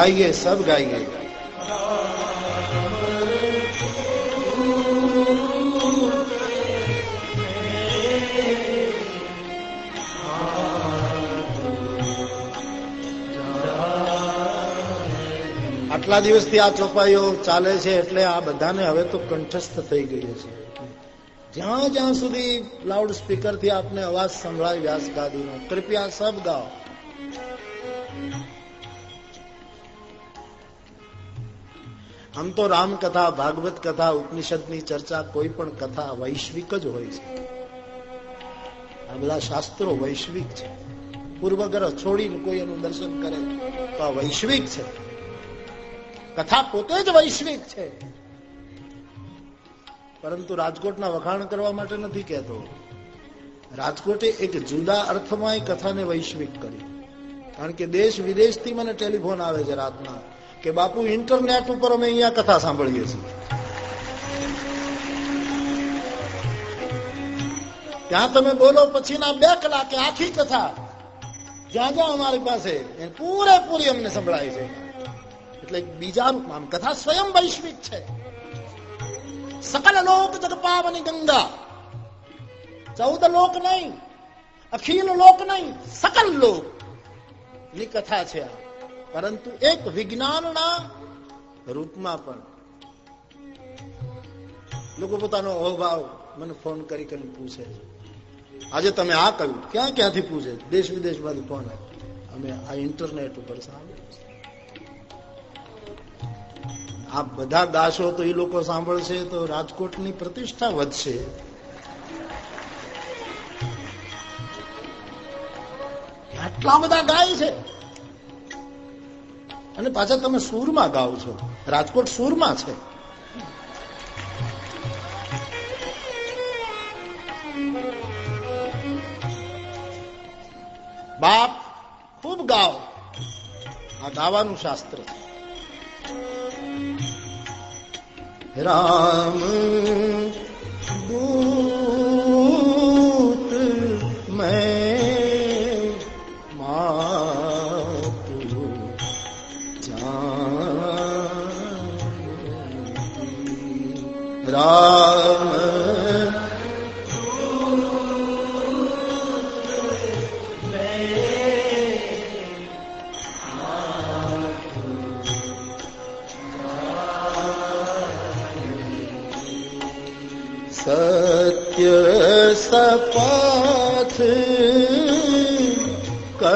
गाइए सब गाइए આટલા દિવસથી આ ચોપાઈઓ ચાલે છે એટલે આ બધાને હવે તો કંઠસ્થ થઈ ગઈ છે જ્યાં જ્યાં સુધી લાઉડ સ્પીકર થી આપને અવાજ સંભળાય વ્યાસ ગાદીનો કૃપયા સબ ગાઓ આમ તો રામકથા ભાગવત કથા, ઉપનિષદની ચર્ચા કોઈ પણ કથા વૈશ્વિક જ હોય છે. આ બધા શાસ્ત્રો વૈશ્વિક છે. પૂર્વગ્રહ છોડીને કોઈ એનું દર્શન કરે તો આ વૈશ્વિક છે. કથા પોતે જ વૈશ્વિક છે. પરંતુ રાજકોટના વખાણ કરવા માટે નથી કહેતો. રાજકોટે એક જુદા અર્થમાં કથાને વૈશ્વિક કરી કારણ કે દેશ વિદેશથી મને ટેલિફોન આવે છે રાતના. કે બાપુ ઇન્ટરનેટ ઉપર અમે અહીંયા કથા સાંભળીએ છીએ. ત્યાં તમે બોલો, પછીના બે કલાકે આખી કથા. જ્યાં જ્યાં અમારી પાસે પૂરેપૂરી અમને સંભળાય છે. એટલે બીજા આમ કથા સ્વયં વૈશ્વિક છે. સકલ લોક જગપાવની ગંગા. ચૌદ લોક નહીં, અખિલ લોક નહીં, સકલ લોક. ની કથા છે આ. પરંતુ એક વિજ્ઞાનના રૂપમાં પણ લોકો પોતાનો અહોભાવ મને ફોન કરી પૂછે છે. આજે તમે આ કહ્યું, ક્યાં ક્યાંથી પૂછે દેશ વિદેશમાંથી ફોન અમે આ ઇન્ટરનેટ ઉપર સાંભળ્યું આ બધા દાસો તો એ લોકો સાંભળશે તો રાજકોટની પ્રતિષ્ઠા વધશે. આટલા બધા ગાય છે. અને પાછા તમે સૂરમાં ગાઓ છો. રાજકોટ સૂરમાં છે. બાપ, ખૂબ ગાઓ. આ ગાવાનું શાસ્ત્ર. રામ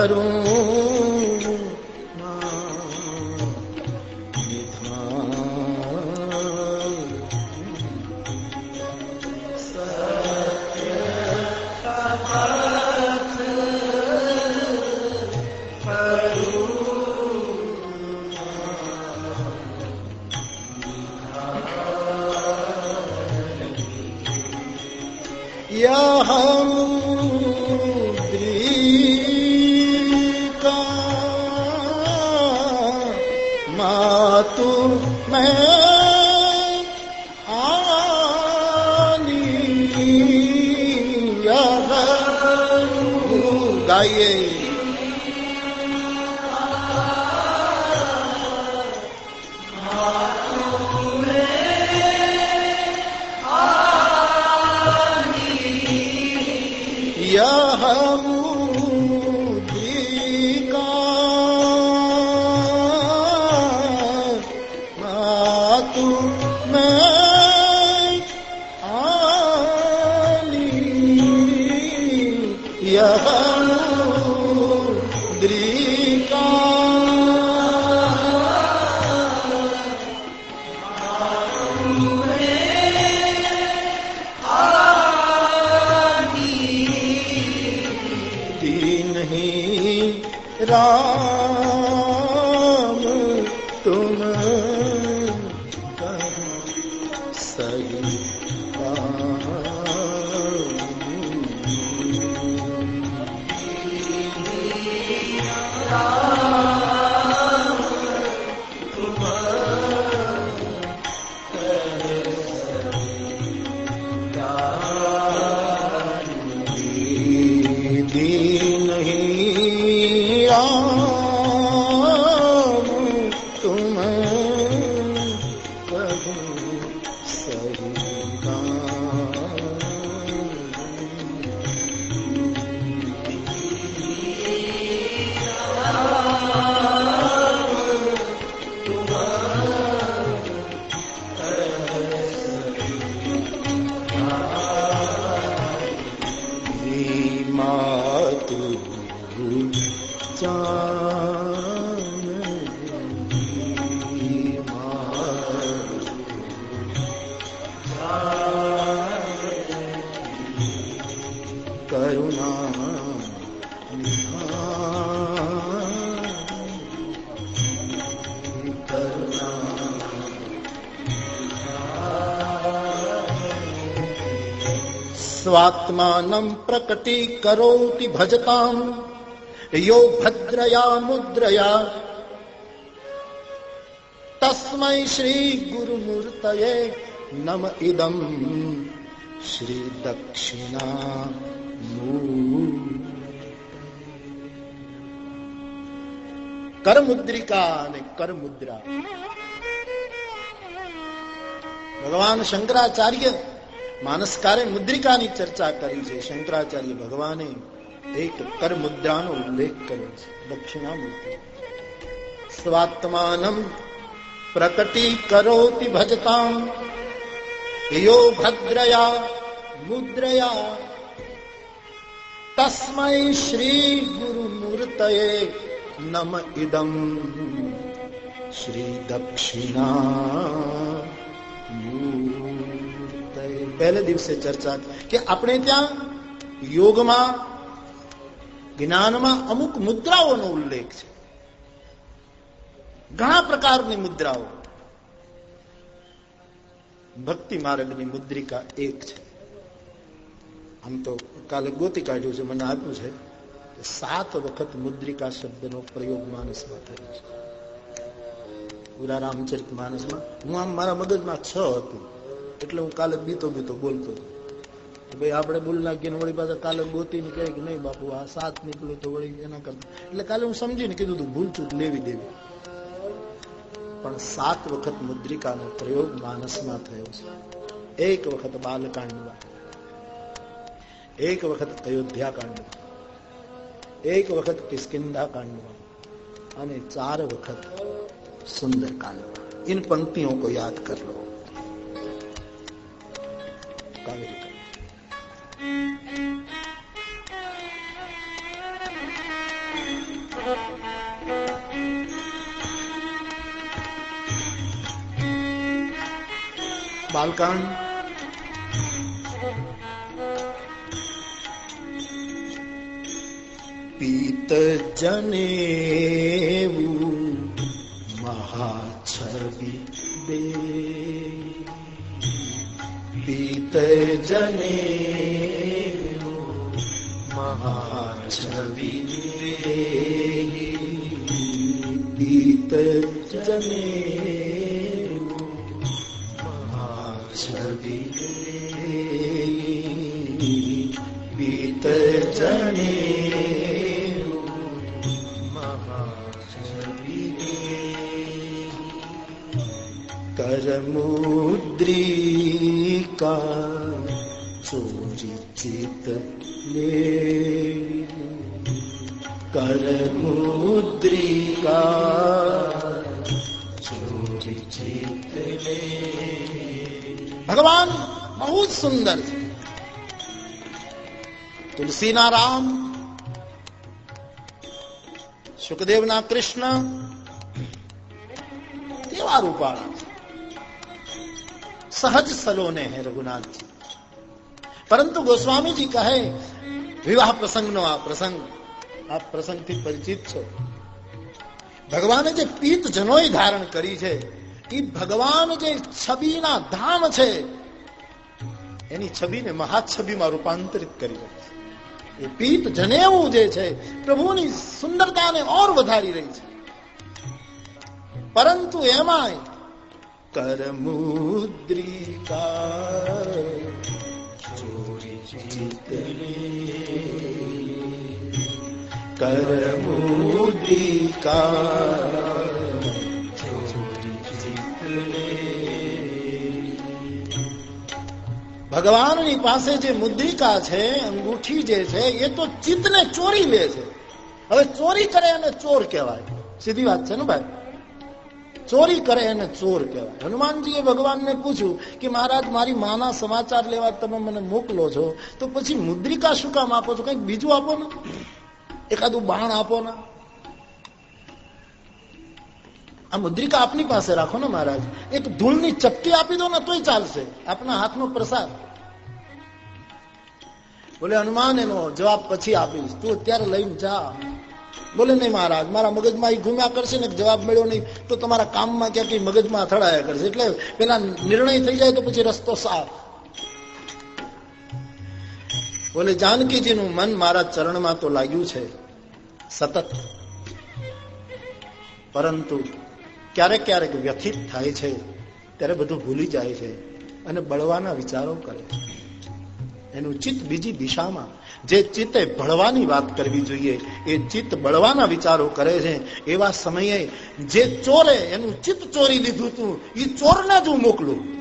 કરું قالوا دري યો ભદ્રયા મુદ્રયા તસ્મૈ શ્રી ગુરુમૂર્તયે નમ ઇદમ શ્રી દક્ષિણા કરમુદ્રિકા અને કરમુદ્રા ભગવાન શંકરાચાર્ય માનસકારે મુદ્રિકાની ચર્ચા કરી છે. શંકરાચાર્ય ભગવાને એક કર મુદ્રાનો ઉલ્લેખ કર્યો છે. દક્ષિણામૂર્તિ. સ્વાત્માનમ પ્રકટી કરોતિ ભજતામ. યો ભદ્રયા મુદ્રયા. તસ્મૈ શ્રી ગુરુ મૂર્તયે નમ ઇદમ. શ્રી દક્ષિણા પહેલે દિવસે ચર્ચા કે આપણે ત્યાં યોગમાં, જ્ઞાનમાં અમુક મુદ્રાઓનો ઉલ્લેખ છે. ઘણા પ્રકારની મુદ્રાઓ. ભક્તિ માર્ગની મુદ્રિકા એક છે. આમ તો કાલે ગોતી કાઢ્યું છે, મને આપ્યું છે સાત વખત મુદ્રિકા શબ્દનો પ્રયોગ માનસમાં થયો છે. પૂરા રામચરિત માનસમાં. હું આમ મારા મગજમાં છ હતું. એટલે હું કાલે બીતો બીતો બોલતો હતો ભાઈ આપણે બોલ નાખીને વળી પાછા કાલે ગોતીને કહે કે નહીં બાપુ આ સાત નીકળ્યું તો વળી એના કરતા એટલે કાલે હું સમજીને કીધું તું ભૂલચૂક લેવી દેવી પણ સાત વખત મુદ્રિકાનો પ્રયોગ માનસમાં થયો છે એક વખત બાલકાંડમાં એક વખત અયોધ્યા કાંડમાં એક વખત કિસ્કિંદા કાંડમાં અને ચાર વખત सुंदर कांड इन पंक्तियों को याद कर लो कावेरी का बालकांड पीत जनेऊ महाछवि देव पीत जने महाछवि दे पीत जने महाछवि दे पीत जने करमुद्रीका चोरिचित ले। करमुद्रीका चोरिचित ले। भगवान, बहुत सुंदर। तुलसी नाराम सुखदेव ना कृष्ण देवारूपाणा સહજ સલોને હે રઘુનાથજી પરંતુ ગોસ્વામીજી કહે વિવાહ પ્રસંગનો આ પ્રસંગ આ પ્રસંગથી પરિચિત છો ભગવાને જે પીત જનોય ધારણ કરી છે એ ભગવાન જે છબીના ધામ છે એની છબીને મહાછબીમાં રૂપાંતરિત કરી રહી છે એ પીત જનેવું જે છે પ્રભુની સુંદરતાને ઓર વધારી રહી છે પરંતુ એમાંય ચોરી જીતને કરમુદ્રિકા ભગવાનની પાસે જે મુદ્રિકા છે, અંગૂઠી જે છે, એ તો ચિત્તને ચોરી લે છે. હવે ચોરી કરે અને ચોર કહેવાય. સીધી વાત છે ને ભાઈ? ચોરી કરે એને ચોર કહેવાય. હનુમાનજીએ ભગવાનને પૂછ્યું કે મહારાજ, મારી માના સમાચાર લેવા તમે મને મોકલો છો, તો પછી મુદ્રિકા શું કામ આપો છો? કંઈક બીજું આપો ને? એકાદું બાણ આપો ને? આ મુદ્રિકા આપની પાસે રાખો ને મહારાજ. એક ધૂળની ચપટી આપી દો ને તોય ચાલશે. આપના હાથનો પ્રસાદ. બોલે, હનુમાન, એનો જવાબ પછી આપીશ. તું અત્યારે લઈને જા. બોલે નહીં મહારાજ, મારા મગજમાં એ ઘૂમ્યા કરશે ને જવાબ મળ્યો નહીં, તો તમારા કામમાં ક્યાંક મગજમાં અથડાયા કરશે. એટલે પેલા નિર્ણય થઈ જાય તો પછી રસ્તો સાફ. બોલે, જાનકીજીનું મન મારા ચરણમાં તો લાગ્યું છે, સતત. પરંતુ ક્યારેક ક્યારેક વ્યથિત થાય છે, ત્યારે બધું ભૂલી જાય છે અને બળવાના વિચારો કરે એનું ચિત્ત બીજી દિશામાં. જે ચિત્તે ભળવાની વાત કરવી જોઈએ, એ ચિત્ત બળવાના વિચારો કરે છે, એવા સમયે જે ચોરે એનું ચિત્ત ચોરી લીધું તું એ ચોરને જ હું મોકલું.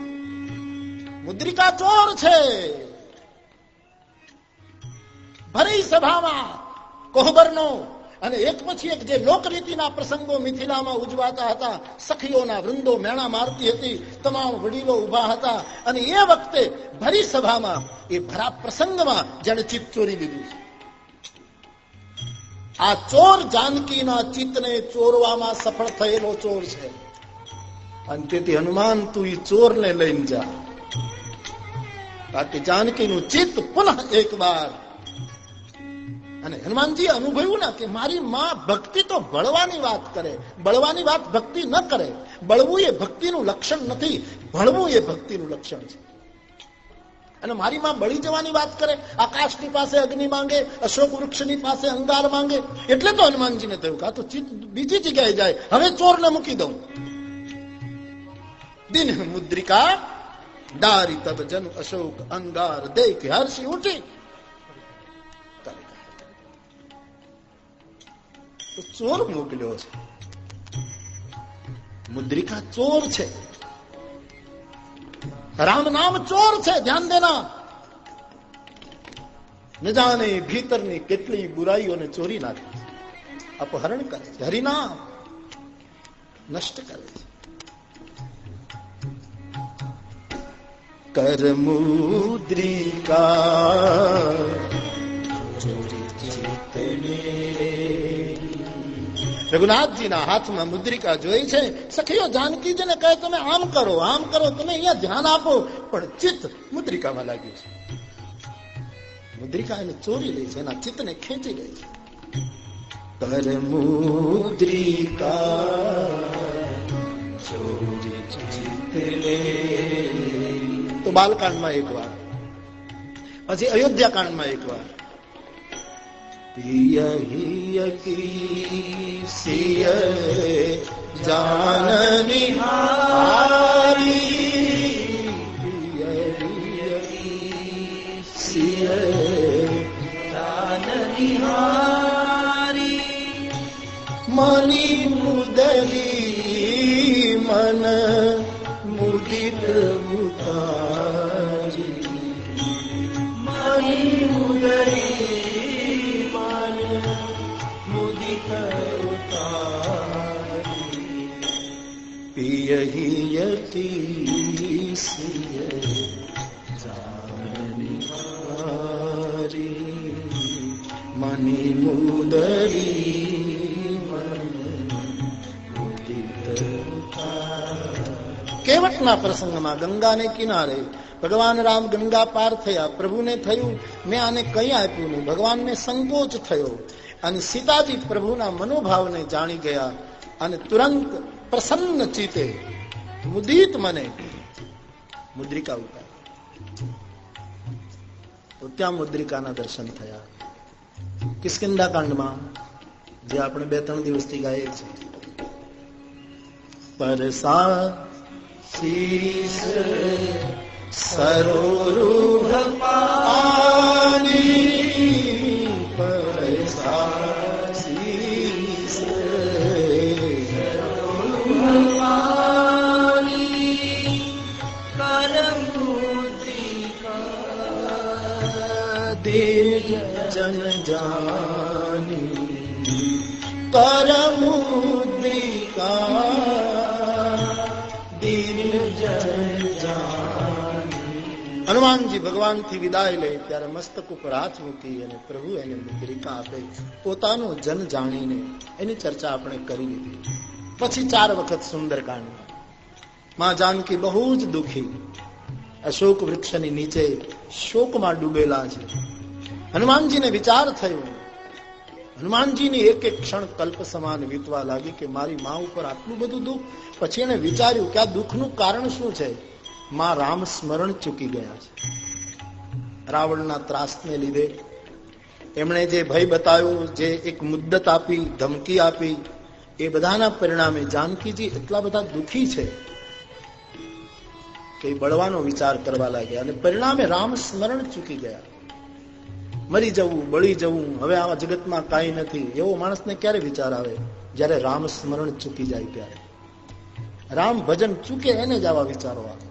મુદ્રિકા ચોર છે. ભરી સભામાં કોહબરનો અને એક પછી એક જે લોકરીતિના પ્રસંગો મિથિલામાં ઉજવાતા હતા, સખીઓના વૃંદો મેણા મારતી હતી, તમામ વડીલો ઊભા હતા અને એ વખતે ભરી સભામાં, એ ભરા પ્રસંગમાં જેને ચિત્ત ચોરી લીધું આ ચોર જાનકીના ચિત્તને ચોરવામાં સફળ થયેલો ચોર છે. અને તેથી હનુમાન, તું એ ચોરને લઈને જા. બાકી જાનકીનું ચિત્ત પુનઃ એક વાર અને હનુમાનજી અનુભવ્યું ને કે મારી માં ભક્તિ તો બળવાની વાત કરે, બળવાની વાત ભક્તિ ન કરે, બળવું એ ભક્તિનું લક્ષણ નથી ભળવું એ ભક્તિનું લક્ષણ છે. અને મારી માં બળી જવાની વાત કરે, આકાશની પાસે અગ્નિ માંગે, અશોક વૃક્ષની પાસે અંગાર માંગે, એટલે તો હનુમાનજીને થયું કે તો બીજી જગ્યાએ જાય, હવે ચોરને મૂકી દઉં. દિન મુદ્રિકા દારી તબ જન અશોક અંગાર, દેખ હર્ષી ઉઠી. ચોર મોકલ્યો છે. મુદ્રિકા ચોર છે. રામ નામ ચોર છે, ધ્યાન દેના. ન ભીતરની કેટલી બુરાઈઓને ચોરી નાખે અપહરણ કરે છે, હરિનામ નષ્ટ કરે છે. કરમુદ્રિકા ચોરી ચિતને રઘુનાથજીના હાથમાં મુદ્રિકા જોઈ છે, સખીઓ, જાનકીજીને કહે, તમે આમ કરો આમ કરો, તમે અહીંયા ધ્યાન આપો. પણ ચિત્ત મુદ્રિકામાં લાગ્યું છે. મુદ્રિકા એને ચોરી લે છે, એના ચિત્તને ખેંચી લે છે. કર મુદ્રિકા તો બાલકાંડમાં એક વાર પછી અયોધ્યા કાંડમાં એક વાર. पियहि की सिय जान निहारी सिय जान निहारी मणि मुदली કેવટના પ્રસંગમાં ગંગાને કિનારે ભગવાન રામ ગંગા પાર થયા, પ્રભુને થયું, મેં આને કઈ આપ્યું નહીં, ભગવાનને સંકોચ થયો. અને સીતાજી પ્રભુના મનોભાવને જાણી ગયા અને તુરંત પ્રસન્ન ચિતે મુદિત મને મુદ્રિકા ઉતાર તો ત્યાં મુદ્રિકાના દર્શન થયા કિસ્કિંદા કાંડમાં જે આપણે બે ત્રણ દિવસથી ગાઈએ છીએ પરસા શીશ પરસા જન જાની પરમુદ્રિકા હનુમાનજી ભગવાનથી વિદાય લે ત્યારે મસ્તક ઉપર હાથ મૂકી અને પ્રભુ એને મુદ્રિકા આપે. પોતાનો જન જાણીને એની ચર્ચા આપણે કરી લીધી. પછી ચાર વખત સુંદરકાંડમાં માં જાનકી બહુ જ દુખી. અશોક વૃક્ષની નીચે શોકમાં ડૂબેલા છે. હનુમાનજીને વિચાર થયો. હનુમાનજીની એક એક ક્ષણ કલ્પ સમાન વીતવા લાગી કે મારી મા ઉપર આટલું બધું દુઃખ? પછી એને વિચાર્યું કે આ દુઃખનું કારણ શું છે? માં રામ સ્મરણ ચૂકી ગયા છે. રાવણના ત્રાસને લીધે એમણે જે ભય બતાવ્યો, જે એક મુદ્દત આપી, ધમકી આપી, એ બધાના પરિણામે જાનકીજી એટલા બધા દુઃખી છે કે બળવાનો વિચાર કરવા લાગ્યા અને પરિણામે રામ સ્મરણ ચૂકી ગયા. મરી જવું, બળી જવું, હવે આવા જગતમાં કાંઈ નથી. એવો માણસને ક્યારે વિચાર આવે? જ્યારે રામ સ્મરણ ચૂકી જાય ત્યારે. રામ ભજન ચૂકે એને જ આવા વિચારો આવે.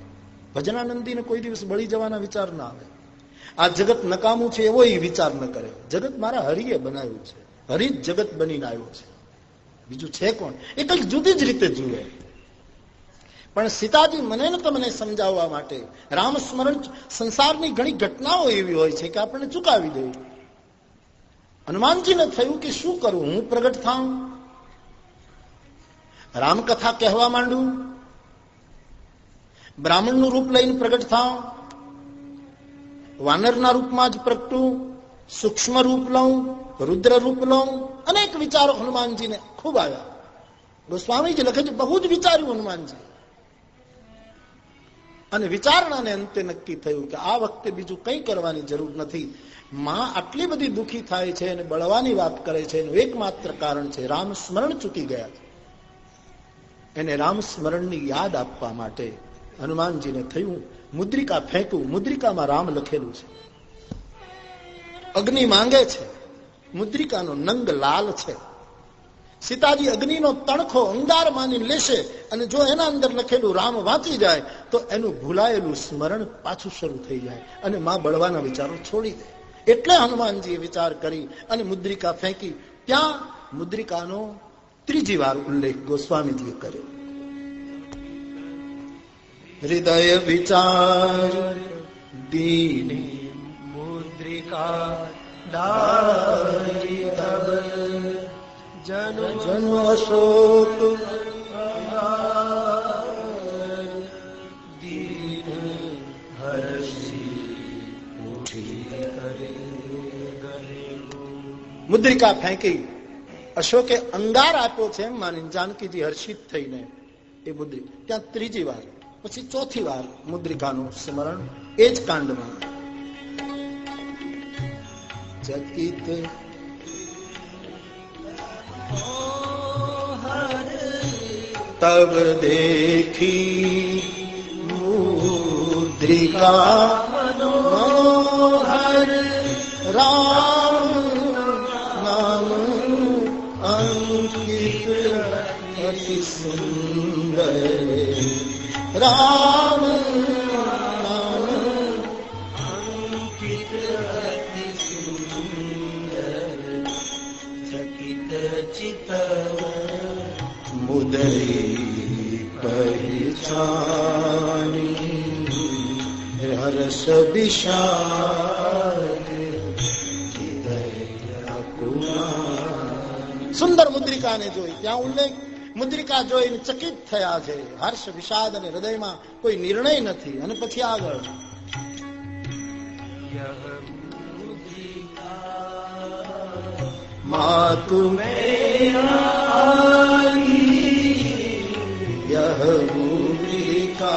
ભજનાનંદીને કોઈ દિવસ બળી જવાના વિચાર ના આવે. આ જગત નકામું છે એવો વિચાર ન કરે. જગત મારા હરિએ બનાવ્યું છે. હરિ જગત બનીને આવ્યો છે. બીજું છે કોણ? એ કંઈક જુદી જ રીતે જુએ. પણ સીતાજી મને ને તમને સમજાવવા માટે. રામ સ્મરણ સંસારની ઘણી ઘટનાઓ એવી હોય છે કે આપણને ચુકાવી દે. હનુમાનજીને થયું કે શું કરું? હું પ્રગટ થાઉં? રામકથા કહેવા માંડું? બ્રાહ્મણનું રૂપ લઈને પ્રગટ થાઉં? વાનરના રૂપમાં જ પ્રગટું? સૂક્ષ્મ રૂપ લઉં? રુદ્ર રૂપ લઉં? અનેક વિચારો હનુમાનજીને ખૂબ આવ્યા. ગોસ્વામીજી લખે છે, બહુ જ વિચાર્યું હનુમાનજી. અને વિચારણાને અંતે નક્કી થયું કે આ વખતે બીજું કંઈ કરવાની જરૂર નથી. માં આટલી બધી દુઃખી થાય છે અને બળવાની વાત કરે છે, એનું એકમાત્ર કારણ છે રામ સ્મરણ ચૂકી ગયા એને રામ સ્મરણની યાદ આપવા માટે હનુમાનજીને થયું, મુદ્રિકા ફેંકવું મુદ્રિકામાં રામ લખેલું છે. અગ્નિ માંગે છે, મુદ્રિકાનો નંગ લાલ છે. સીતાજી અગ્નિનો તણખો અંગાર માની લેશે અને જો એના અંદર લખેલું રામ વાંચી જાય, તો એનું ભૂલાયેલું સ્મરણ પાછું શરૂ થઈ જાય અને માં બળવાના વિચારો છોડી દે. એટલે હનુમાનજીએ વિચાર કરી અને મુદ્રિકા ફેંકી. ત્યાં મુદ્રિકાનો ત્રીજી વાર ઉલ્લેખ ગોસ્વામીજીએ કર્યો. હૃદય વિચાર દીની મુદ્રિકા જન જન અશોક મુદ્રિકા ફેંકી અશોકે અંગાર આપ્યો છે એમ માની જાનકીજી હર્ષિત થઈને એ મુદ્રિક ત્યાં ત્રીજી વાર પછી ચોથી વાર મુદ્રિકાનું સ્મરણ એ જ કાંડમાં. ચકિત તબ દેખી મુદ્રિકા મનોહર રામ નામ અંકિત અતિ સુંદર રામ સુંદર મુદ્રિકાને જોઈ ત્યાં ઉલ્લેખ મુદ્રિકા જોઈને ચકિત થયા છે હર્ષ વિષાદ અને હૃદયમાં કોઈ નિર્ણય નથી અને પછી આગળ માતુ यह मुद्रिका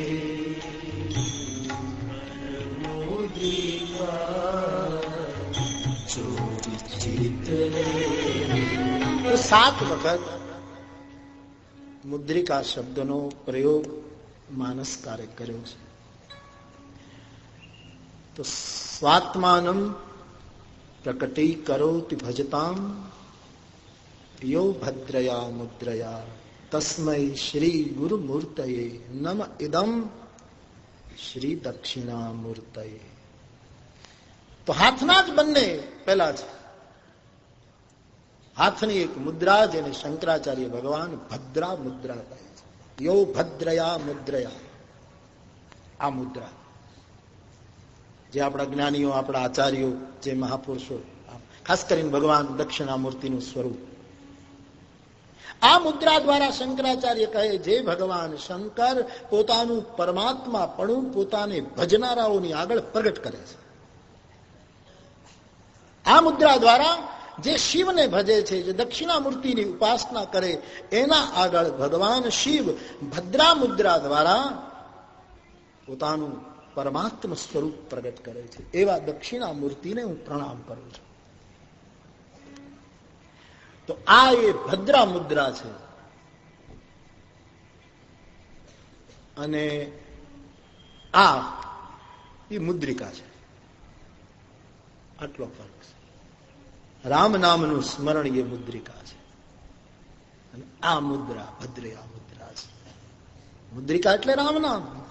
સાત વખત મુદ્રિકા શબ્દનો પ્રયોગ માનસકારે કર્યો છે તો સ્વાત્માનમ પ્રકટી કરોતિ ભજતામ યો ભદ્રયા મુદ્રયા તસ્મય શ્રી ગુરુ મૂર્તયે નમ ઇદમ શ્રી દક્ષિણા મૂર્તયે તો હાથના જ બંને પેલા છે હાથની એક મુદ્રા જેને શંકરાચાર્ય ભગવાન ભદ્રા મુદ્રા કહે છે. યો ભદ્રયા મુદ્રયા. આ મુદ્રા. જે આપણા જ્ઞાનીઓ, આપણા આચાર્યો, જે મહાપુરુષો ખાસ કરીને ભગવાન દક્ષિણામૂર્તિનું સ્વરૂપ. આ મુદ્રા દ્વારા શંકરાચાર્ય કહે, જે ભગવાન શંકર પોતાનું પરમાત્મા પણ પોતાને ભજનારાઓની આગળ પ્રગટ કરે છે. આ મુદ્રા દ્વારા જે શિવને ભજે છે, જે દક્ષિણામૂર્તિની ઉપાસના કરે, એના આગળ ભગવાન શિવ ભદ્રા મુદ્રા દ્વારા પોતાનું પરમાત્મ સ્વરૂપ પ્રગટ કરે છે. એવા દક્ષિણામૂર્તિને હું પ્રણામ કરું છું. તો આ એ ભદ્રા મુદ્રા છે. અને આ એ મુદ્રિકા છે. આટલો ફરક. રામ નામનું સ્મરણ એ મુદ્રિકા છે. અને આ મુદ્રા, ભદ્રે આ મુદ્રા છે. મુદ્રિકા એટલે રામ નામ.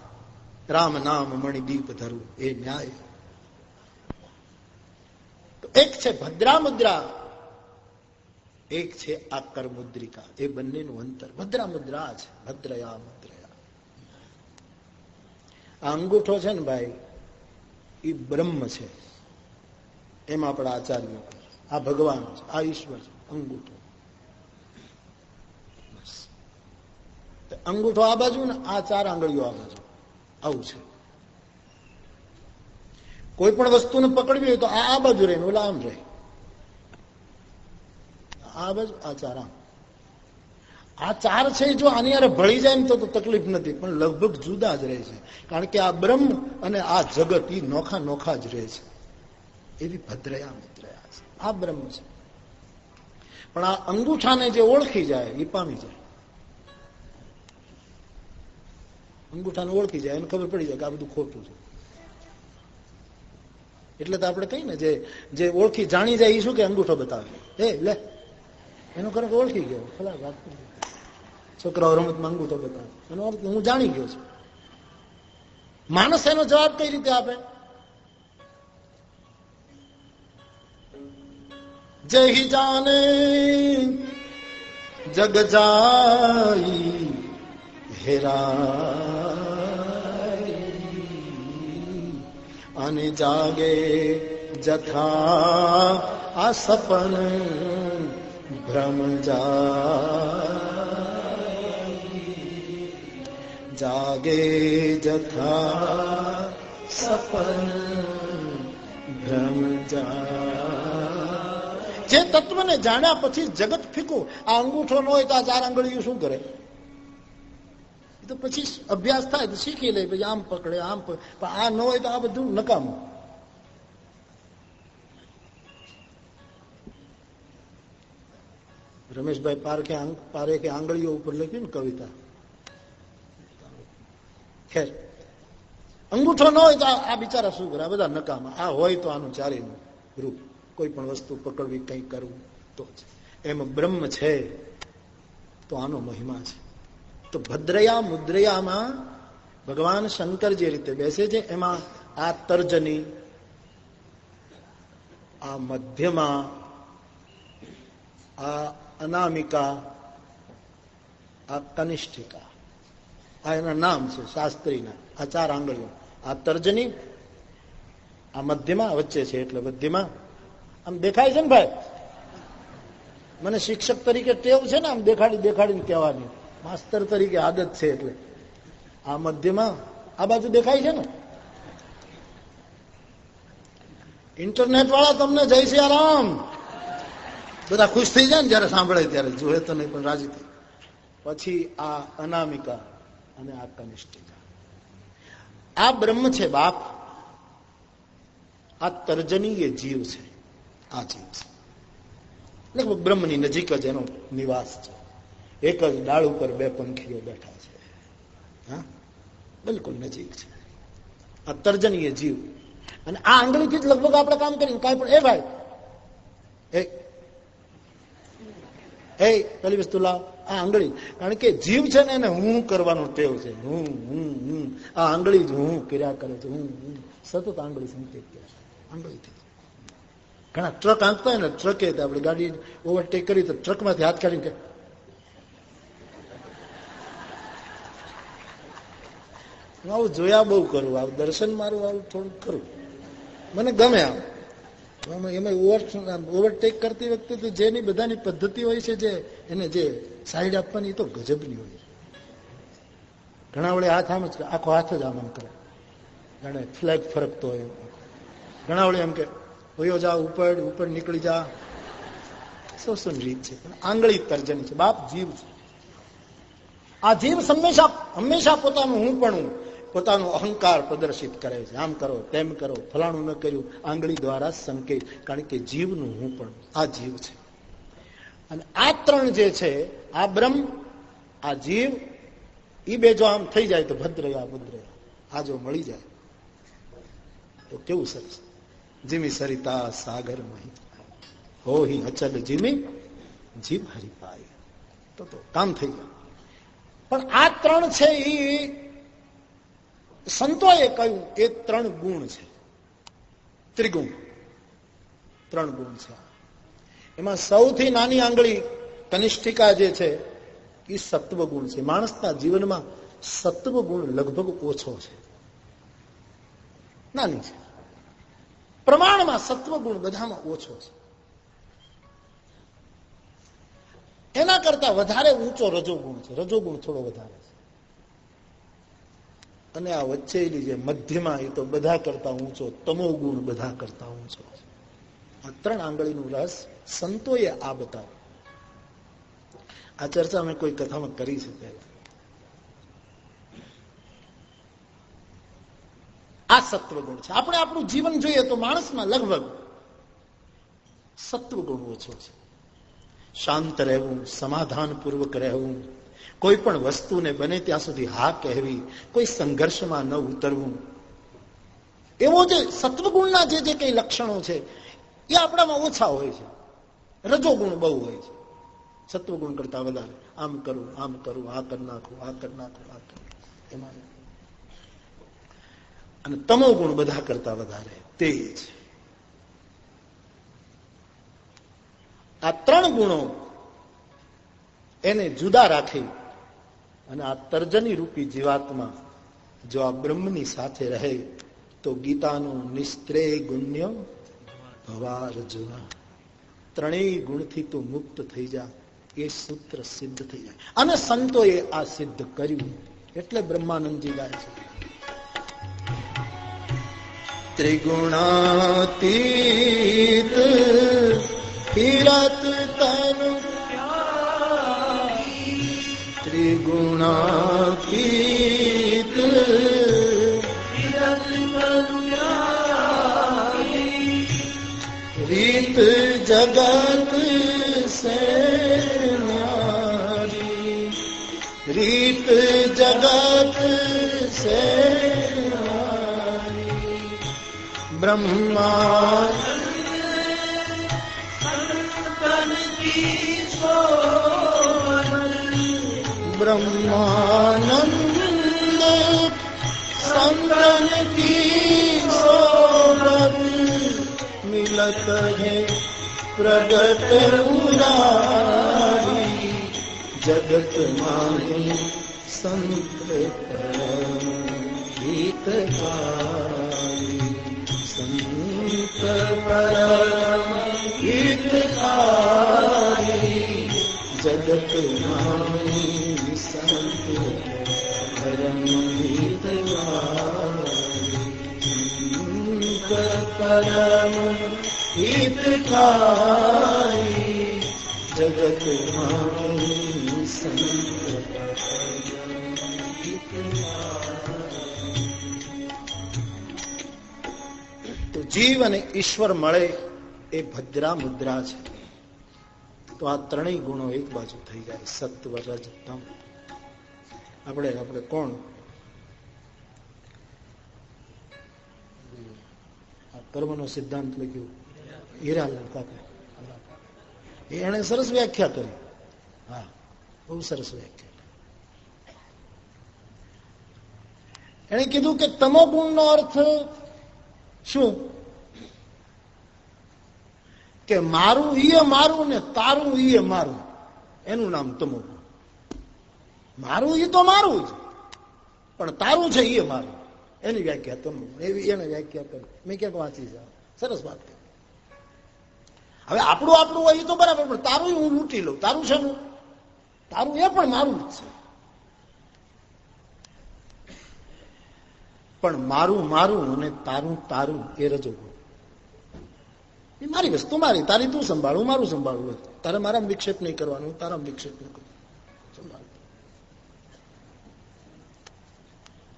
રામ નામ મણિદીપ ધરું, એ ન્યાય. તો એક છે ભદ્રા મુદ્રા, એક છે આકર મુદ્રિકા. એ બંનેનું અંતર. ભદ્રા મુદ્રા છે. ભદ્રયા મુદ્રયા. આ અંગૂઠો છે ને ભાઈ એ બ્રહ્મ છે. એમ આપણા આચાર્યો આ ભગવાન છે, આ ઈશ્વર છે, અંગૂઠો. અંગૂઠો આ બાજુ ને આ ચાર આંગળીઓ આ બાજુ. આવું છે. કોઈ પણ વસ્તુને પકડવી હોય તો આ બાજુ રહે ઓલા આમ રહે. આ બાજુ, આ ચાર આમ. આ ચાર છે જો આની યારે ભળી જાય ને તો તકલીફ નથી, પણ લગભગ જુદા જ રહે છે. કારણ કે આ બ્રહ્મ અને આ જગત એ નોખા નોખા જ રહે છે. એવી ભદ્રયા આ બ્રહ્મ છે. પણ આ અંગૂઠાને જે ઓળખી જાય એ પામી જાય. અંગૂઠાને ઓળખી જાય, એને ખબર પડી જાય કે આ બધું ખોટું છે. એટલે તો આપણે કહીએ ને, જે જે ઓળખી જાણી જાય એ શું કે અંગૂઠો બતાવે. એ, લે. એનો ખરેખર ઓળખી ગયો. ખલા, વાત છોકરાઓ રમતમાં અંગૂઠો બતાવે. એનો અર્થ હું જાણી ગયો છું. માણસ એનો જવાબ કઈ રીતે આપે? જય જાને જગ જાય હેરા અને જાગે જથા આ સપન ભ્રમ જાગે જથા સપન ભ્રમ જે તત્વને જાણ્યા પછી જગત ફીકું. આ અંગૂઠો ન હોય તો આ ચાર આંગળીઓ શું કરે? તો પછી અભ્યાસ થાય તો શીખી લે, પછી આમ પકડે, આમ પણ આ ન હોય તો આ બધું નકામું. રમેશભાઈ પારખે પારે કે આંગળીઓ ઉપર લખ્યું ને કવિતા. ખેર. અંગૂઠો ન હોય તો આ બિચારા શું કરે? આ બધા નકામા. આ હોય તો આનું ચારેનું રૂપ. કોઈ પણ વસ્તુ પકડવી કંઈ કરવું તો એમ બ્રહ્મ છે, તો આનો મહિમા છે. તો ભદ્રયા મુદ્રયામાં ભગવાન શંકર જે રીતે બેસે છે, એમાં આ તર્જની, આ મધ્યમાં, આ અનામિકા, આ કનિષ્ઠિકા, આ એના નામ છે, શાસ્ત્રીના, આ ચાર આંગળીઓ. આ તર્જની, આ મધ્યમાં વચ્ચે છે, એટલે મધ્યમાં આમ દેખાય છે ને ભાઈ? મને શિક્ષક તરીકે ટેવ છે ને, આમ દેખાડી દેખાડીને કહેવાની. માસ્તર તરીકે આદત છે એટલે. આ મધ્યમાં આ બાજુ દેખાય છે ને? ઇન્ટરનેટ વાળા તમને જય શ્રી આરામ બધા ખુશ થઈ જાય ને જયારે સાંભળે ત્યારે. જોયે તો નહીં, પણ રાજી થઈ પછી આ અનામિકા અને આ કનિષ્ઠિકા. આ બ્રહ્મ છે બાપ. આ તર્જનીય જીવ છે. આ ચીજ લગભગ બ્રહ્મની નજીક જ એનો નિવાસ છે. એક જ ડાળ ઉપર બે પંખીઓ બેઠા છે. હા? બિલકુલ નજીક છે. આ તર્જનીય જીવ. અને આ આંગળીથી જ લગભગ આપણે કામ કરીએ. કાંઈ પણ એ ભાઈ. એ એ, પેલી વસ્તુ લાવ. આ આંગળી. કારણ કે જીવ છે ને એને હું કરવાનો ટેવ છે. હું હું હું. આ આંગળી જ હું કર્યા કરે છે. હું હું. સતત આંગળી સંકેત કરે આંગળીથી. ઘણા ટ્રક આંકતા હોય ને ટ્રકે આપણે ગાડી ઓવરટેક કરી તો ટ્રકમાંથી હાથ કાઢીને કે આવું જોયા બહુ કરું, આવું દર્શન મારું, આવું થોડું કરું. મને ગમે આમ. એમાં ઓવર ઓવરટેક કરતી વખતે તો જેની બધાની પદ્ધતિ હોય છે જે, એને જે સાઈડ આપવાની એ તો ગજબની હોય ઘણા વડે હાથ આમ જ આખો હાથ જ આમ આમ કરે. જાણે ફ્લેગ ફરકતો હોય ઘણા વડે એમ કે હોયો જા ઉપર ઉપર નીકળી જા. શોષણ રીત છે. આંગળી તર્જની છે. બાપ જીવ છે. આ જીવ હંમેશા હંમેશા પોતાનું હું પણ પોતાનો અહંકાર પ્રદર્શિત કરે છે. આમ કરો, તેમ કરો, ફલાણું ન કર્યું. આંગળી દ્વારા સંકેત, કારણ કે જીવનું હું પણ, આ જીવ છે. અને આ ત્રણ જે છે, આ બ્રહ્મ, આ જીવ એ બે જો આમ થઈ જાય તો ભદ્રયા ભદ્રયા. આ જો મળી જાય તો કેવું સરસ? જીમી સરિતા સાગર મહી હો અચલ જીમી જીવ હરિપાય તો તો કામ થઈ ગયું. પણ આ ત્રણ છે એ સંતોએ કહ્યું, એ ત્રણ ગુણ છે. ત્રિગુણ. ત્રણ ગુણ છે. એમાં સૌથી નાની આંગળી કનિષ્ઠિકા જે છે એ સત્વ ગુણ છે. માણસના જીવનમાં સત્વ ગુણ લગભગ ઓછો છે. નાની છે. પ્રમાણમાં સત્વગુણ બધામાં ઓછો છે. એના કરતા વધારે ઊંચો રજોગુણ છે. રજોગુણ થોડો વધારે છે. અને આ વચ્ચેની જે મધ્યમાં એ તો બધા કરતા ઊંચો તમો ગુણ બધા કરતા ઊંચો આ ત્રણ આંગળીનું રસ સંતોએ આ બતાવ્યું. આ ચર્ચા મેં કોઈ કથામાં કરી છે પહેલા. આ સત્વગુણ છે. આપણે આપણું જીવન જોઈએ તો માણસમાં લગભગ સત્વગુણ ઓછો છે. શાંત રહેવું સમાધાન પૂર્વક રહેવું, કોઈ પણ વસ્તુને બને ત્યાં સુધી હા કહેવી, કોઈ સંઘર્ષમાં ન ઉતરવું. એવો જે સત્વગુણના જે જે કઈ લક્ષણો છે, એ આપણામાં ઓછા હોય છે. રજોગુણ બહુ હોય છે. સત્વગુણ કરતા વધારે. આમ કરું આમ કરું, આ કરી નાખું, આ કરી નાખું, આ કરું એમાં અને તમો ગુણ બધા કરતા વધારે. તેજ. આ ત્રણ ગુણો એને જુદા રાખી અને આ તર્જની રૂપી જીવાત્મા જો આ બ્રહ્મની સાથે રહે, તો ગીતાનું નિસ્ત્રેય ગુણ્ય ભવાર્જુના. ત્રણેય ગુણથી તું મુક્ત થઈ જા, એ સૂત્ર સિદ્ધ થઈ જાય. અને સંતોએ આ સિદ્ધ કર્યું. એટલે બ્રહ્માનંદજી ગાય છે. ત્રિગુણાતીત હિરત તનુ ત્રિગુણાતીત રીત જગત સે રીત જગત સે ब्रह्मा ब्रह्मानंद संगम की सोरन मिलत है प्रगत उदारी जगत माही संत गीतकार ગીત પરમ ગીત ખારી જગત નામી સંત પરમ ગીત ગીત પરમ ગીત ખારી જગત નામી સંત જીવ અને ઈશ્વર મળે એ ભદ્રા મુદ્રા છે. તો આ ત્રણેય ગુણો એક બાજુ થઈ જાય, સત્વ રજ તમ આપણે આપણે કોણ? કર્મનો સિદ્ધાંત લખ્યો. હીરાલાલ કાકા. એને સરસ વ્યાખ્યા કરી. હા, બહુ સરસ વ્યાખ્યા. એને કીધું કે તમો ગુણ નો અર્થ શું? કે મારું ઈએ મારું ને તારું ઈએ મારું. એનું નામ તમો. મારું એ તો મારું જ. પણ તારું છે એ મારું. એની વ્યાખ્યા તમે. એવી એને વ્યાખ્યા કરી. મેં ક્યાંક વાંચી છે. સરસ વાત હવે આપણું આપણું હોય તો બરાબર, પણ તારું હું લૂંટી લઉં. તારું છે તારું એ પણ મારું જ છે. પણ મારું મારું અને તારું તારું એ રજો એ મારી વસ્તુ, મારી, તારી તું સંભાળું મારું સંભાળવું તારે મારા વિક્ષેપ નહીં કરવાનું તારા વિક્ષેપ નહીં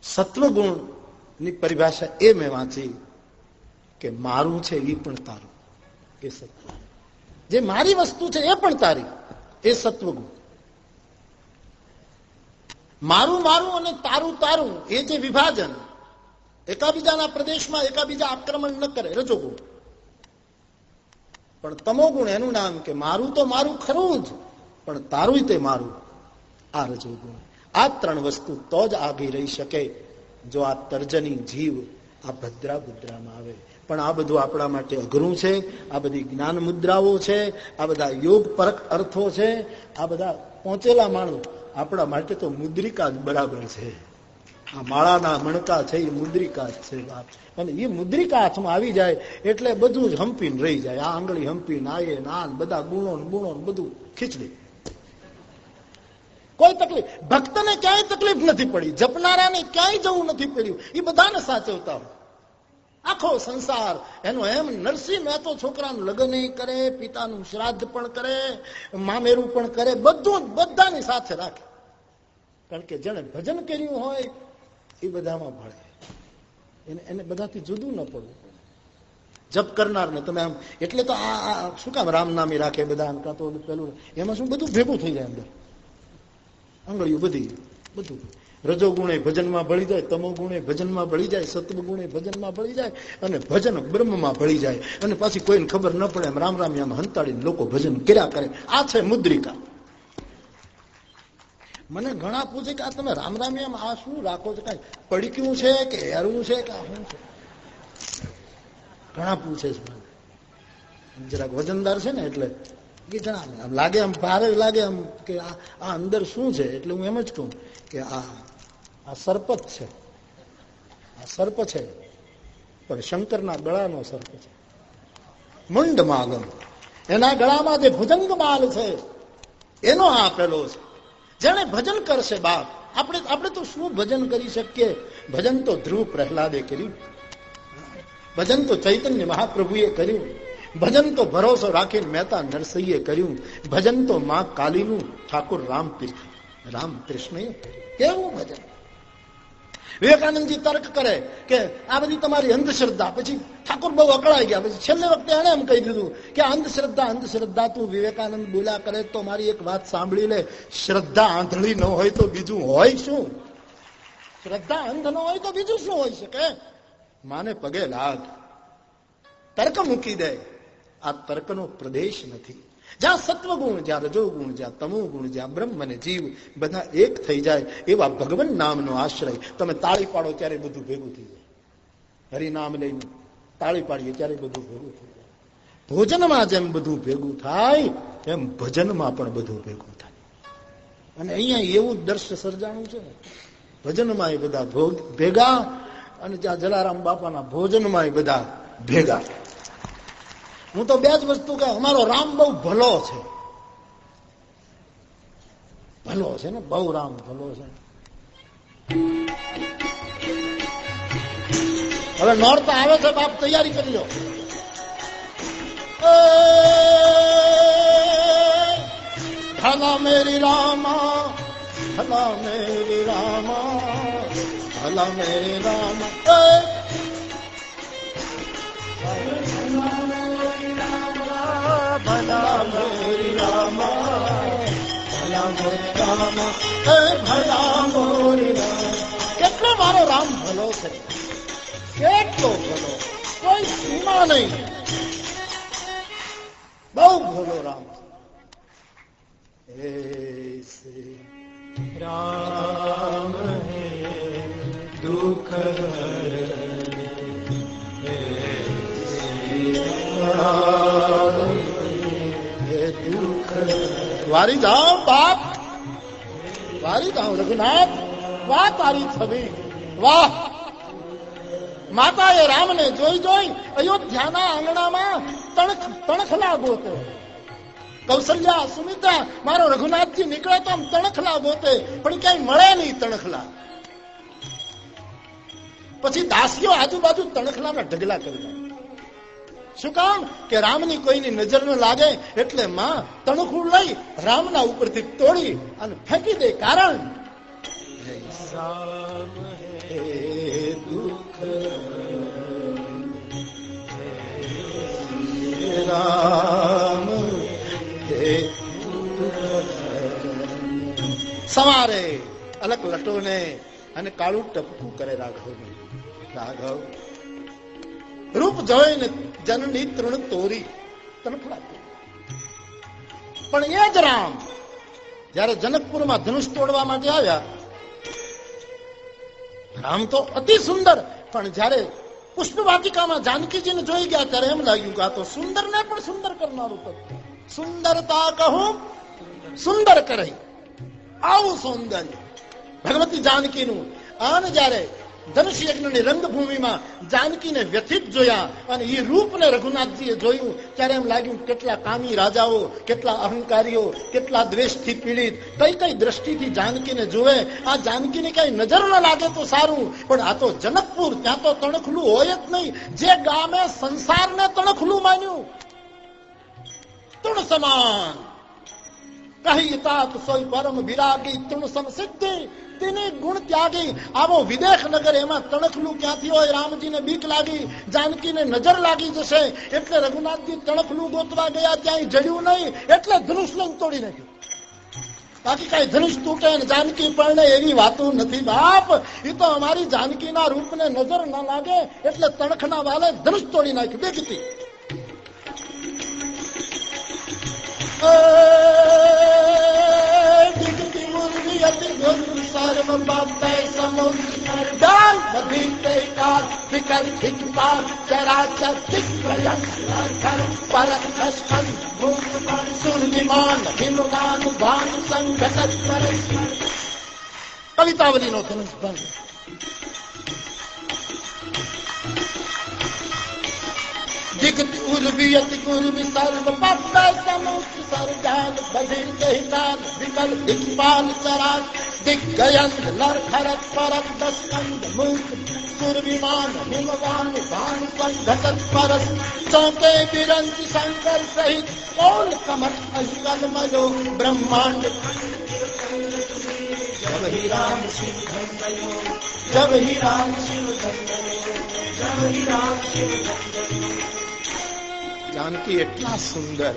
સત્વગુણની પરિભાષા એ મેં વાંચી કે મારું છે એ પણ તારું. એ સત્વ. જે મારી વસ્તુ છે એ પણ તારી. એ સત્વગુણ. મારું મારું અને તારું તારું, એ જે વિભાજન, એકાબીજાના પ્રદેશમાં એકાબીજા આક્રમણ ન કરે, રજોગુણ. પણ તમો ગુણ એનું નામ કે મારું તો મારું ખરું જ, પણ તારું તે મારું. આ રજોગુણ. આ ત્રણ વસ્તુ તો જ આભી રહી શકે, જો આ તર્જની જીવ આ ભદ્રા મુદ્રામાં આવે. પણ આ બધું આપણા માટે અઘરું છે, આ બધી જ્ઞાન મુદ્રાઓ છે, આ બધા યોગ પરક અર્થો છે, આ બધા પહોંચેલા માણસ આપણા માટે તો મુદ્રિકા જ બરાબર છે. આ માળાના મણકા છે, એ મુદ્રિકા છે બાપ. અને એ મુદ્રિકા હાથમાં આવી જાય એટલે બધું જ હંપીને રહી જાય. આ આંગળી હંપીને આયે નાન બધા ગુણો ગુણો બધું ખીચડી. કોઈ તકલીફ, ભક્તને ક્યાંય તકલીફ નથી પડી. જપનારાને ક્યાંય જવું નથી પડ્યું. એ બધાને સાચવતા હોય. આખો સંસાર, એનો એમ નરસિંહ મહેતો છોકરાનું લગ્ન કરે, પિતાનું શ્રાદ્ધ પણ કરે, મામેરું પણ કરે, બધું બધાની સાથે રાખે. કારણ કે જેને ભજન કર્યું હોય એ બધામાં ભળે. એને એને બધાથી જુદું ન પડવું જપ કરનાર ને તમે આમ, એટલે તો આ શું કામ રામ નામી રાખે બધા કાં તો પેલું, એમાં શું બધું ભેગું થઈ જાય અંદર. આંગળીયું બધી, બધું. રજો ગુણે ભજનમાં ભળી જાય, તમો ગુણે ભજનમાં ભળી જાય, સત્વ ગુણે ભજનમાં ભળી જાય, અને ભજન બ્રહ્મમાં ભળી જાય. અને પાછી કોઈને ખબર ન પડે એમ રામ રામ એમ હંતાડીને લોકો ભજન કર્યા કરે. આ છે મુદ્રિકા. મને ઘણા પૂછે કે આ તમે રામ રામ એમ આ શું રાખો છો? કઈ પડક્યું છે કે હેરવું છે કે શું છે? ઘણા પૂછે છે મને. જરાક વજનદાર છે ને એટલે એ જણાવે. આમ લાગે આમ ભારે લાગે આમ કે આ અંદર શું છે? એટલે હું એમ જ કહું કે આ આ સર્પત છે. આ સર્પ છે. પણ શંકરના ગળાનો સર્પ છે. મુંડ માગમ એના ગળામાં જે ભુજંગ માલ છે, એનો આ આપેલો છે. જેને ભજન કરશે બાપ. આપણે આપણે તો શું ભજન કરી શકીએ? ભજન તો ધ્રુવ પ્રહલાદે કર્યું. ભજન તો ચૈતન્ય મહાપ્રભુએ કર્યું. ભજન તો ભરોસો રાખીને મહેતા નરસૈયે કર્યું. ભજન તો માં કાલીનું ઠાકુર રામ રામ કૃષ્ણએ કેવું ભજન? વિવેકાનંદજી તર્ક કરે કે આ બધી તમારી અંધશ્રદ્ધા. પછી ઠાકોર બહુ અકળાઈ ગયા. પછી છેલ્લે વખતે એને એમ કહી દીધું કે અંધશ્રદ્ધા અંધશ્રદ્ધા, તું વિવેકાનંદ બોલ્યા કરે તો મારી એક વાત સાંભળી લે. શ્રદ્ધા આંધળી ન હોય તો બીજું હોય શું? શ્રદ્ધા અંધ ન હોય તો બીજું શું હોય શકે? માને પગે લાગ. તર્ક મૂકી દે. આ તર્કનો પ્રદેશ નથી. જ્યાં સત્વગુણ જ્યાં રજોગુણ જ્યાં તમો ગુણ જ્યાં બ્રહ્મ અને જીવ બધા એક થઈ જાય એવા ભગવાન નામનો આશ્રય. તમે તાળી પાડો ત્યારે બધું ભેગું થઈ જાય. હરિનામ લઈને તાળી પાડીએ ત્યારે બધું ભેગું થઈ જાય. ભોજનમાં જેમ બધું ભેગું થાય, એમ ભજનમાં પણ બધું ભેગું થાય. અને અહીંયા એવું દર્શ સર્જાણું છે ભજનમાં એ બધા ભેગા અને જ્યાં જલારામ બાપાના ભોજનમાં એ બધા ભેગા. હું તો બે જ વસ્તુ કે અમારો રામ બહુ ભલો છે. ભલો છે ને, બહુ રામ ભલો છે. હવે નોર્થ આવે છે, બાપ, તૈયારી કરી લો. ભલા મેરી રામા, ભલા મેરી રામા, ભલા મેરી રામા. મોરી કેટલો મારો રામ ભલો છે કેટલો ભલો કોઈ સીમા નહીં બહુ ભલો રામ રામ દુઃખ વારી જાઓ, બાપ. વારી જાઓ, રઘુનાથ. વાહ તારી છબી. વાહ. માતાએ રામને જોઈ જોઈ અયોધ્યાના આંગણામાં તણખ તણખલા ગોતે કૌશલ્યા, સુમિત્રા, મારો રઘુનાથજી નીકળે તો આમ તણખલા ગોતે પણ ક્યાંય મળે નહીં તણખલા. પછી દાસીઓ આજુબાજુ તણખલાના ઢગલા કરી શું કામ? કે રામની કોઈની નજર ન લાગે એટલે માં તણખું લઈ રામના ઉપરથી તોડી અને ફેંકી દે કારણ. સવારે અલગ લટોને અને કાળું ટપકું કરે રાઘવ રાઘવ રૂપ જોઈને જનની તૃણ તોરી. પણ એ જ રામ, જયારે જનકપુરમાં ધનુષ તોડવા માટે આવ્યા, રામ તો અતિ સુંદર, પણ જયારે પુષ્પ વાટિકામાં જાનકીજીને જોઈ ગયા, ત્યારે એમ લાગ્યું કે આ તો સુંદર ને પણ સુંદર કરનારું તત્વ સુંદરતા કહું, સુંદર કરે આવું સૌંદર્ય. ભગવતી જાનકીનું. અને જયારે ધનુષ રંગભૂમિમાં જાનકીને વ્યથિત જોયા અને એ રૂપને રઘુનાથજીએ જોયું ત્યારે એમ લાગ્યું કેટલા કામી રાજાઓ કેટલા અહંકારીઓ કેટલા દ્વેષથી પીડિત કઈ કઈ દ્રષ્ટિથી જાનકીને જુએ આ જાનકીને કઈ નજર ન લાગે તો સારું પણ આ તો જનકપુર ત્યાં તો તણખલું હોય જ નહીં જે ગામે સંસારને તણખલું માન્યું તૃણ સમાન કહી તાપ સોય પરમ વિરાગી તૃણ સમ સિદ્ધિ તેને ગુણ ત્યાગી આવો વિદેશ નગર એમાં તણખલું ક્યાંથી હોય રામજીને બીક લાગી જાનકીને નજર લાગી જશે એટલે રઘુનાથજી તણખલું ગોતવા ગયા ત્યાં જડ્યું નહીં એટલે ધનુષ તોડી નાખ્યું બાકી કઈ ધનુષ તૂટે જાનકી પરણે એવી વાતો નથી બાપ એ તો અમારી જાનકીના રૂપને નજર ના લાગે એટલે તણખના વાલે ધનુષ તોડી નાખ્યું બેગતી Cumhuriyeti gönlü sarımı babbeysem o nereden Tabikteykat fikir hikmar Ceraset fikreye sarkar Barak kaşkan Bulgar surdiman Himudan van sangatat Kavitavali notunuz bana गुरु सर्व पप्पा समुख सरजाल बधिर कहिताल विकल दिक्पाल चराल दिग्गयंत नर खरत परत दस्कंद मुख सुर विमान हिमवान भान संघटत परस चौके बिरंज शंकर सहित कौन कमट अहिकल मयो ब्रह्मांड जब ही राम शिव धन्यो जब ही राम शिव धन्यो जब ही राम शिव धन्यो જાનકી એટલા સુંદર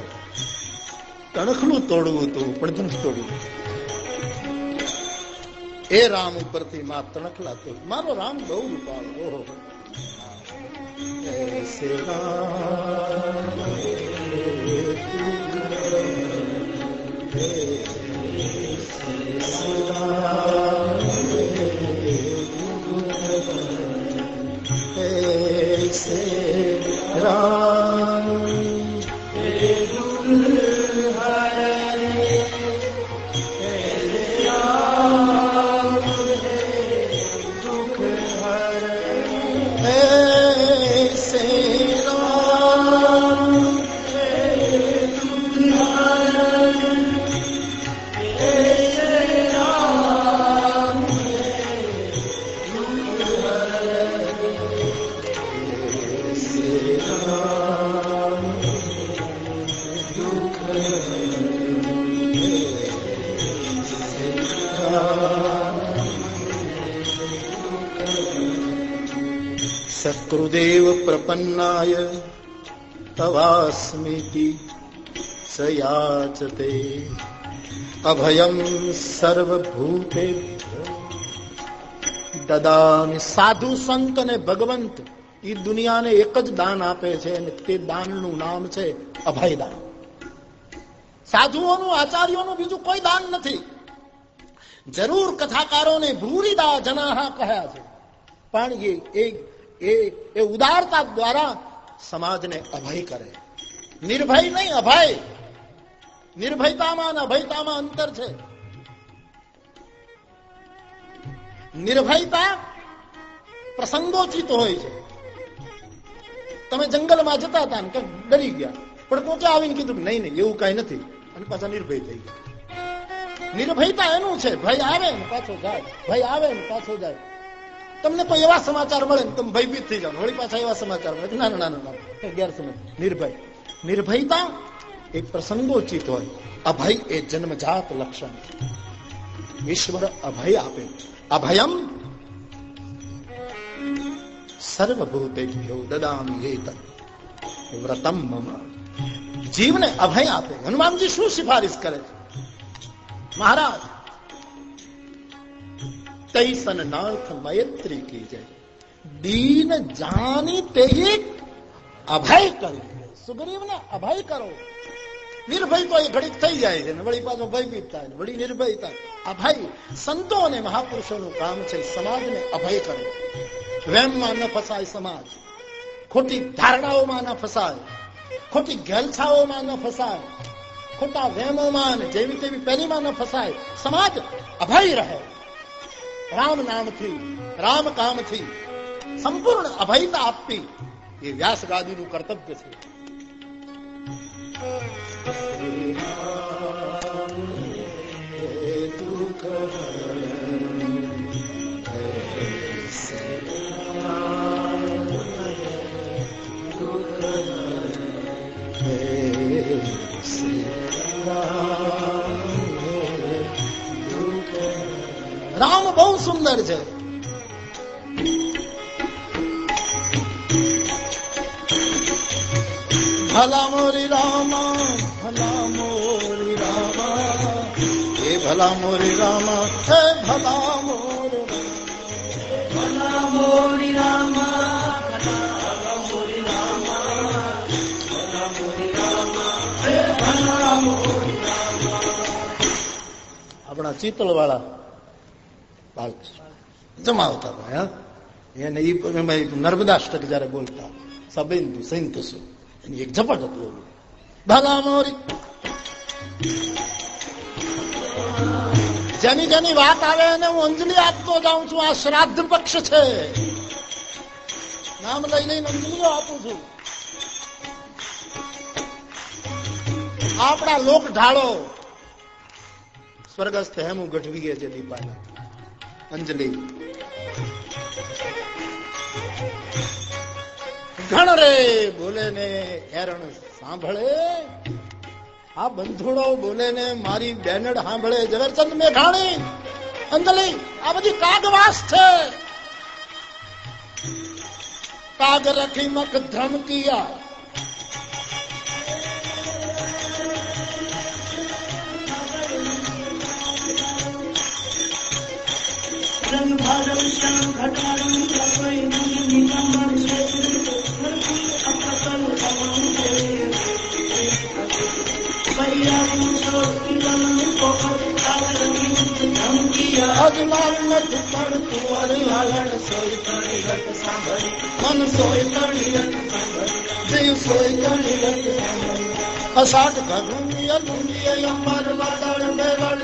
તણખલું તોડવું હતું પણ તોડવું એ રામ ઉપરથી માં તણખલા તો મારો રામ બહુ રૂપાળો ઓહો એસે સકૃદેવ પ્રપન્નાય તવાસ્મિતિ સયાચતે અભયમ સર્વભૂતે દદામી સાધુ સંત અને ભગવંત એ દુનિયાને એક જ દાન આપે છે અને તે દાનનું નામ છે અભયદાન. સાધુઓનું, આચાર્યોનું બીજું કોઈ દાન નથી. જરૂર કથાકારોને ભૂરીદા જનાહા કહ્યા છે. પણ એ એ ઉદારતા દ્વારા સમાજને અભય કરે. નિર્ભય નહીં, અભય. નિર્ભયતામાં અભયતામાં અંતર છે. નિર્ભયતા પ્રસંગોચિત હોય છે. તમે જંગલમાં જતા હતા ને ડરી ગયા. પણ કોકે આવીને કીધું નહીં નહીં, એવું કઈ નથી. અને પાછા નિર્ભય થઈ ગયા. નિર્ભયતા એનું છે. ભય આવે ને પાછો જાય. ભય આવે ને પાછો જાય. તમને કોઈ એવા સમાચાર મળે તમે ભયભીત થઈ જાવ વળી પાછા એવા સમાચાર મળે ના ના ના ગેરસમજ નિર્ભય. નિર્ભયતા એ પ્રસંગોચિત હોય. અભય એ જન્મજાત લક્ષણ. ઈશ્વર અભય આપે. અભયમ સર્વભૂતેભ્યો દદામી વ્રતમ મમ. જીવને અભય આપે. હનુમાનજી શું સિફારિશ કરે છે? મહારાજ તૈસન નાથ મૈત્રી કી જય દીન જાની તે અભય કરી સુગ્રીવને અભય કરો નિર્ભય તો એ ઘડીક થઈ જાય છે વળી પાછો ભયભીત થાય વળી નિર્ભય થાય। અભય સંતો અને મહાપુરુષોનું કામ છે, સમાજને અભય કરે. વેમમાં ન ફસાય સમાજ, ખોટી ધારણાઓમાં ન ફસાય, ખોટી ગેલછાઓમાં ન ફસાય, ખોટા વેમોમાં જેવી તેવી પેલીમાં ન ફસાય, સમાજ અભય રહે. રામ નામથી રામ કામથી સંપૂર્ણ અભયતા આપવી એ વ્યાસ ગાદીનું કર્તવ્ય છે રામ બહુ સુંદર છે. ભલા મોરી રામા ભલા મોરી રામા હે ભલા મોરી રામા હે ભલા મોર ભલા મોરી રામા આપણા ચિતલ વાળા જમાવતા હતા એને નર્મદાષ્ટક જયારે બોલતા સબિંદુ સંતુસુ એની એક ઝપટ હતું ભલા જેની જેની વાત આવે એને હું અંજલિ આપતો જાઉં છું આ શ્રાદ્ધ પક્ષ છે નામ લઈ લઈને અંજલિઓ આપું છું આપણા લોક ઢાળો સ્વર્ગસ્થ હેમુ ગઢવીએ જે દીપાના અંજલિ. ઘણ રે બોલે ને હેરણ સાંભળે? આ બંધુડો બોલે ને મારી બેનડ સાંભળે? ઝવેરચંદ મેઘાણી, અંજલિ, આ બધી કાગવાસ છે. કાગ રખી મખ ધમકિયા भागम श्याम घटारम कपय निगम અજમાન નથી પણ તુવર લાલણ સોય તણી રટ સાંભળી મન સોય તણી રટ સાંભળી જીવ સોય તણી રટ સાંભળી અષાઢ ગગુંડિય લુંડિય અંબર વાદળ મેવડ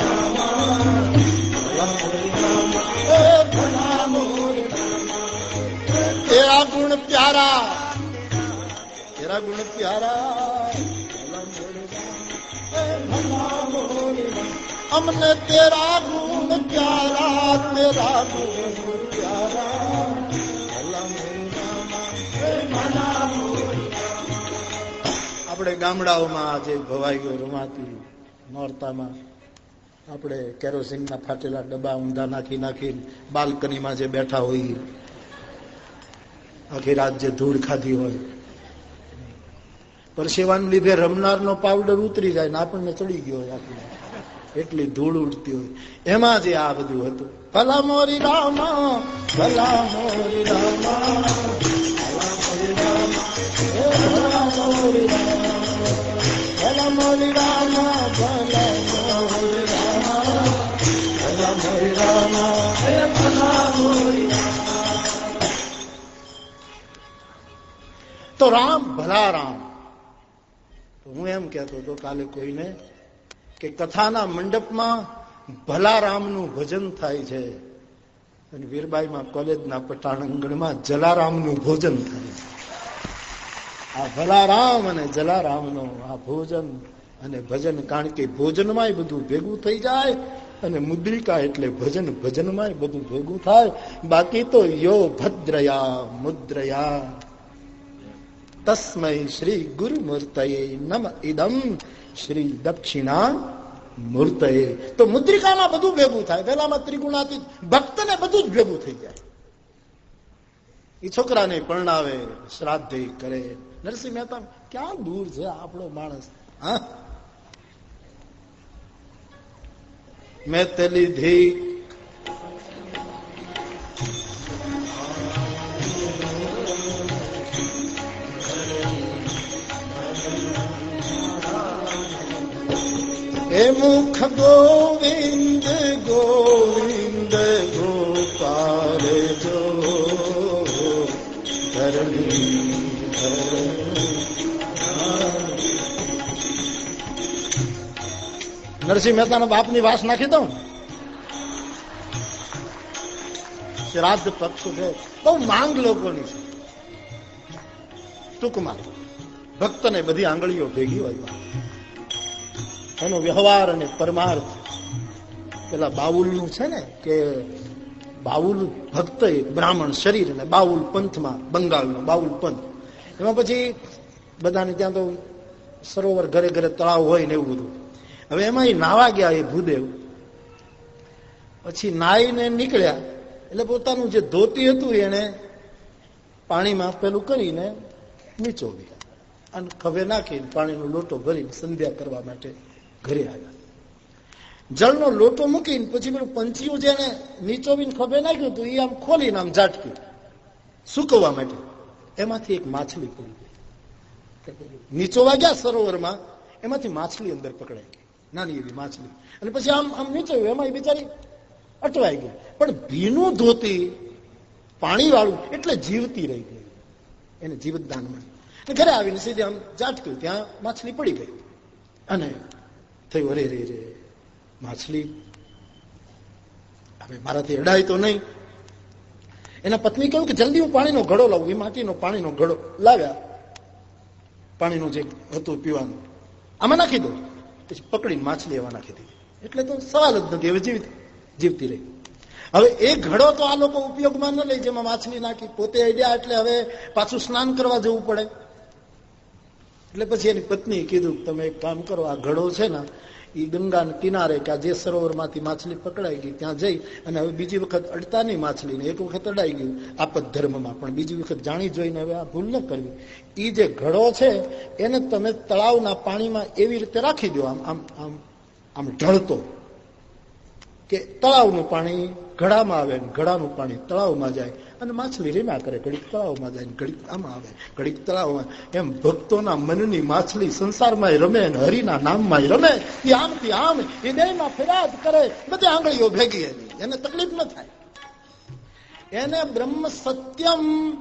તેરા ગુણ પ્યારા. તેરા ગુણ પ્યારા. ભલા મોરી અમને તેરા ગુણ પ્યારા તેરા ગુણ પ્યારા. ભલા મોરી રામા આપણે ગામડાઓમાં આજે ભવાઈ ગયો રમાતી નોરતામાં આપણે કેરોસીનના ફાટેલા ડબ્બા ઊંધા નાખી નાખીને બાલ્કનીમાં જે બેઠા હોઈએ આખી રાત જે ધૂળ ખાધી હોય પરસેવાને લીધે રમનારનો પાવડર ઉતરી જાય ને આપણને ચડી ગયો હોય આપણને એટલી ધૂળ ઉડતી હોય એમાં જે આ બધું હતું ભલા મોરી રામા ભલા મોરી રામા ભલા મોરી રામા ભલા મોરી રામા ભલા મોરી રામા ભલા મોરી રામા તો રામ, ભલા રામ. હું એમ કહેતો હતો, કાલે કોઈને કે કથાના મંડપમાં ભલા રામનું ભજન થાય છે. અને વીરબાઈમાં કોલેજના પટાણંગણમાં જલારામનું ભોજન થાય છે. આ ભલારામ અને જલારામનો આ ભોજન અને ભજન, કારણ કે ભોજનમાંય બધું ભેગું થઈ જાય અને મુદ્રિકા એટલે ભજન, ભજનમાંય બધું ભેગું થાય. બાકી તો યો ભદ્રયા, મુદ્રયા. તસ્મય શ્રી ગુરુમૂર્તયે નમ ઇદમ શ્રી દક્ષિણા મૂર્તયે તો મુદ્રિકામાં બધું ભેગું થાય પેલામાં ત્રિગુણાતીત ભક્તને બધું જ ભેગું થઈ જાય. એ છોકરાને પરણાવે, શ્રાદ્ધ કરે. નરસિંહ મહેતા ક્યાં દૂર છે આપણો માણસ? હા? મેં તે લીધી. એ મુખ ગોવિંદ ગોવિંદ ગોપાલ જો ધરણી નરસિંહ મહેતાના બાપની વાસ નાખી દઉં. શ્રાદ્ધ પક્ષ છે બહુ માંગ લોકોની છે. ટૂંકમાં. ભક્તને બધી આંગળીઓ ભેગી હોય. એનો વ્યવહાર અને પરમાર્થ. પેલા બાઉલનું છે ને કે બાઉલ ભક્ત બ્રાહ્મણ શરીર અને બાઉલ પંથમાં, બંગાળનો બાઉલ પંથ. એમાં પછી બધાને ત્યાં તો સરોવર ઘરે ઘરે તળાવ હોય ને એવું બધું. હવે એમાં એ નાવા ગયા એ ભૂદેવ. પછી નાઈને નીકળ્યા. એટલે પોતાનું જે ધોતી હતું એને પાણીમાં પેલું કરીને નીચોવી અને ખભે નાખીને પાણીનો લોટો ભરીને સંધ્યા કરવા માટે ઘરે આવ્યા. જળનો લોટો મૂકીને પછી પેલું પંચીયું જેને નીચોવીને ખભે નાખ્યું હતું એ આમ ખોલીને આમ ઝાટક્યું. સુકવવા માટે. એમાંથી એક માછલી પડી ગઈ. નીચોવા ગયા સરોવરમાં, એમાંથી માછલી અંદર પકડાઈ ગઈ. નાની એવી માછલી. અને પછી આમ આમ નીચોયું એમાં એ બિચારી અટવાઈ ગઈ. પણ ભીનું ધોતી પાણીવાળું એટલે જીવતી રહી ગઈ. એને જીવતદાન મળ્યું. ઘરે આવીને સીધી આમ ઝાટક્યું. ત્યાં માછલી પડી ગઈ. અને થયું અરે રે રે, માછલી. હવે મારાથી અડાય તો નહીં. એના પત્ની કહ્યું કે જલ્દી હું પાણીનો ઘડો લાવું. એ માટીનો પાણીનો ઘડો લાવ્યા. પાણીનું જે હતું પીવાનું. આમાં નાખી દો. પછી પકડીને માછલી એવા નાખી દીધી. એટલે તો સવાલ જ નથી. હવે જીવિત, જીવતી રહી. હવે એ ઘડો તો આ લોકો ઉપયોગમાં ન લઈ જેમાં માછલી નાખી, પોતે આઈડિયા એટલે હવે પાછું સ્નાન કરવા જવું પડે. એટલે પછી એની પત્ની કીધું, તમે એક કામ કરો, આ ઘડો છે ને એ ગંગાના કિનારે કે જે સરોવરમાંથી માછલી પકડાઈ ગઈ, ત્યાં જઈ અને હવે બીજી વખત અડતા નહીં માછલીને એક વખત અડાઈ ગયું. આપત ધર્મમાં પણ બીજી વખત જાણી જોઈને હવે આ ભૂલ ન કરવી. એ જે ઘડો છે, એને તમે તળાવના પાણીમાં એવી રીતે રાખી દો, આમ આમ આમ આમ ઢળતો કે તળાવનું પાણી ઘડામાં આવે ઘડાનું પાણી તળાવમાં જાય. અને માછલી રેમ્યા કરે. ઘડીક તળાવમાં જાય ઘડીક આમાં આવે. ઘડીક તળાવમાં એમ ભક્તોના મનની માછલી સંસારમાં રમે અને હરિના નામમાં રમે. એ આમથી આમ એ દેહમાં ફેરાદ કરે. બધી આંગળીઓ ભેગી એની. એને તકલીફ ન થાય. એને બ્રહ્મ સત્યમ.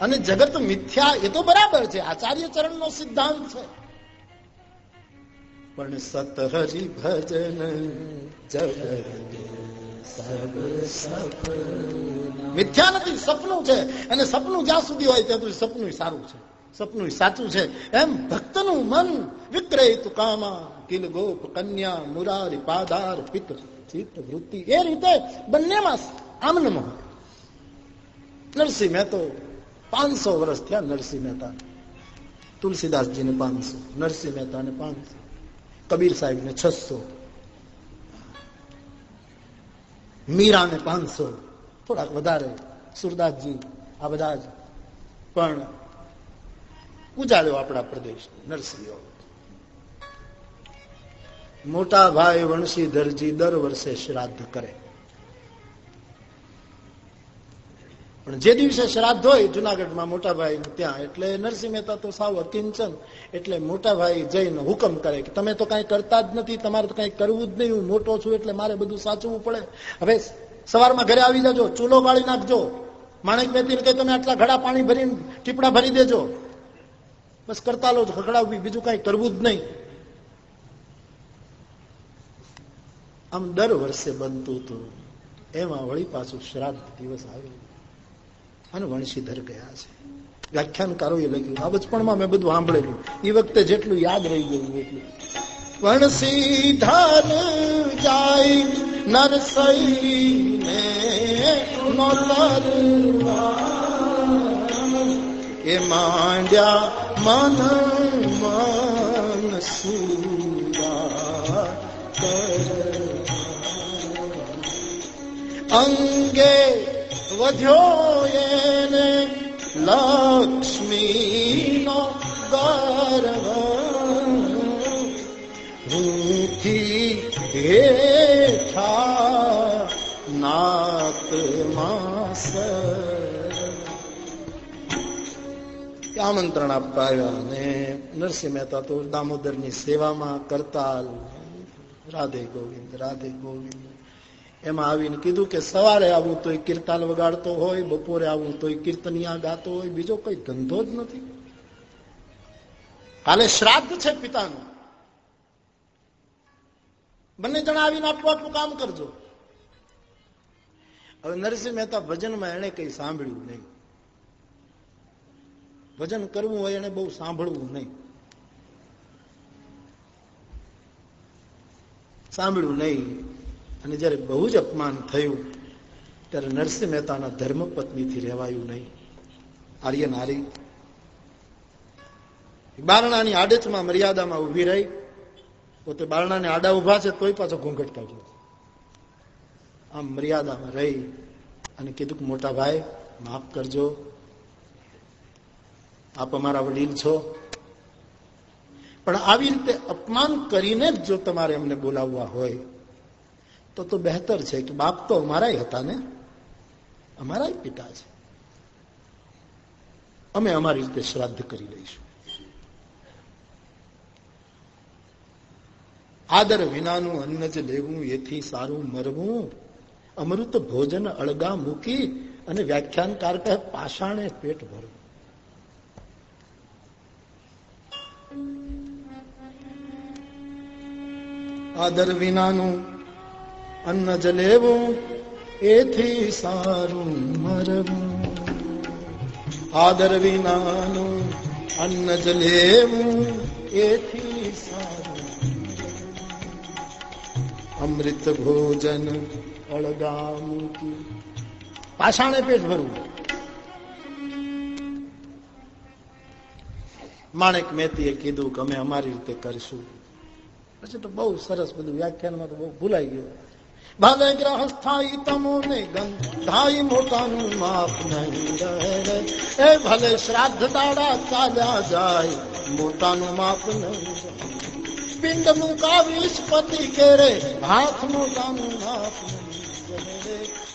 અને જગત મિથ્યા એ તો બરાબર છે. આચાર્ય ચરણનો સિદ્ધાંત છે. પણ સતહરી ભજન મિથ્યા નથી, સપનું છે. અને સપનું જ્યાં સુધી હોય ત્યાં સુધી સપનું સારું છે. સપનું સાચું છે. એમ ભક્તનું મન વિક્રય કામા કિલ ગોપ કન્યા, મુરારી, પાદાર, પિત્ર, ચિત્ત, વૃત્તિ. એ રીતે બંનેમાં આમનમ હોય નરસિંહ મહેતો પાંચસો વર્ષ થયા નરસિંહ મહેતા તુલસીદાસજીને પાંચસો, નરસિંહ મહેતાને પાંચસો. કબીર સાહેબને છસો, મીરાને પાંચસો, થોડાક વધારે, સુરદાસજી, આ બધા જ. પણ ઉજાડ્યો આપણા પ્રદેશ નરસિંહો. મોટા ભાઈ વણસીધરજી દર વર્ષે શ્રાદ્ધ કરે. પણ જે દિવસે શ્રાદ્ધ હોય, જુનાગઢમાં મોટાભાઈ ત્યાં, એટલે નરસિંહ મહેતા તો સાવ અકિંચન એટલે મોટાભાઈ જઈને હુકમ કરે કે તમે તો કઈ કરતા જ નથી, તમારે તો કઈ કરવું જ નહીં, હું મોટો છું, એટલે મારે બધું સાચવું પડે. હવે સવારમાં ઘરે આવી જજો, ચૂલો બાળી નાખજો. માણેક મેતીને કહે, તમે આટલા ઘડા પાણી ભરીને ટીપડા ભરી દેજો. બસ કરતા લો ખકડાવવી બીજું કઈ કરવું જ નહીં. આમ દર વર્ષે બનતું હતું. એમાં વળી પાછું શ્રાદ્ધ દિવસ આવ્યો. અને વંશીધર ગયા છે. વ્યાખ્યાનકારોએ લખ્યું. આ બચપણમાં મેં બધું સાંભળેલું. એ વખતે જેટલું યાદ રહી ગયું એટલું. વણસીધર જાય નરસઈ ને એ માંડ્યા મન મન સુરા અંગે વધ્યો એને લક્ષ્મીનો ગર્વ ભૂથી હેઠા નાત માસ આમંત્રણ આપતા આવ્યા અને નરસિંહ મહેતા તો દામોદરની સેવામાં કરતાલ રાધે ગોવિંદ રાધે ગોવિંદ એમાં આવીને કીધું કે સવારે આવું તો કીર્તાલ વગાડતો હોય, બપોરે આવું તો કીર્તનિયા ગાતો હોય, બીજો કઈ ધંધો જ નથી. કાલે શ્રાદ્ધ છે પિતાનું. બંને જણા આવીને આટલું આટલું કામ કરજો. હવે નરસિંહ મહેતા ભજનમાં એને કઈ સાંભળ્યું નહીં. ભજન કરવું હોય એને બહુ સાંભળવું નહીં. સાંભળ્યું નહીં. અને જયારે બહુ જ અપમાન થયું, ત્યારે નરસિંહ મહેતાના ધર્મપત્નીથી રહેવાયું નહીં. આર્ય નારી બારણાની આડેચમાં મર્યાદામાં ઊભી રહી, પોતે બારણાને આડા ઊભા છે, તોય પાછો ઘૂંઘટ કાઢ્યો આમ મર્યાદામાં રહી અને કીધું કે, મોટા ભાઈ, માફ કરજો. આપ અમારા વડીલ છો. પણ આવી રીતે અપમાન કરીને જ જો તમારે એમને બોલાવવા હોય તો તો બહેતર છે કે બાપ તો અમારા હતા ને? અમારા પિતા છે. અમે અમારી રીતે શ્રાદ્ધ કરી લઈશું. આદર વિનાનું અન્ન જ લેવું એથી સારું મરવું. અમૃત ભોજન અળગા મૂકી અને વ્યાખ્યાનકાર કહે, પાષાણે પેટ ભરવું આદર વિનાનું અન્ન જ લેવું એથી સારું મરવું. આદર વિનાનું અન્ન જ લેવું એથી સારું અમૃત ભોજન અળગા મૂકી પાષાણે પેટ ભરવું. માણેક મેતીએ કીધું કે અમે અમારી રીતે કરીશું. પછી તો બહુ સરસ બધું વ્યાખ્યાનમાં તો બહુ ભૂલાઈ ગયું. ભલે ગ્રહસ્થાઈ તમોને ગંધાઈ મોટાનું માપ નહીં રહે. એ ભલે શ્રાદ્ધ દાડા ચાલ્યા જાય, મોટાનું માપ નહીં પિંડ કાવીશ પતિ કેરે, હાથ મોટાનું માપ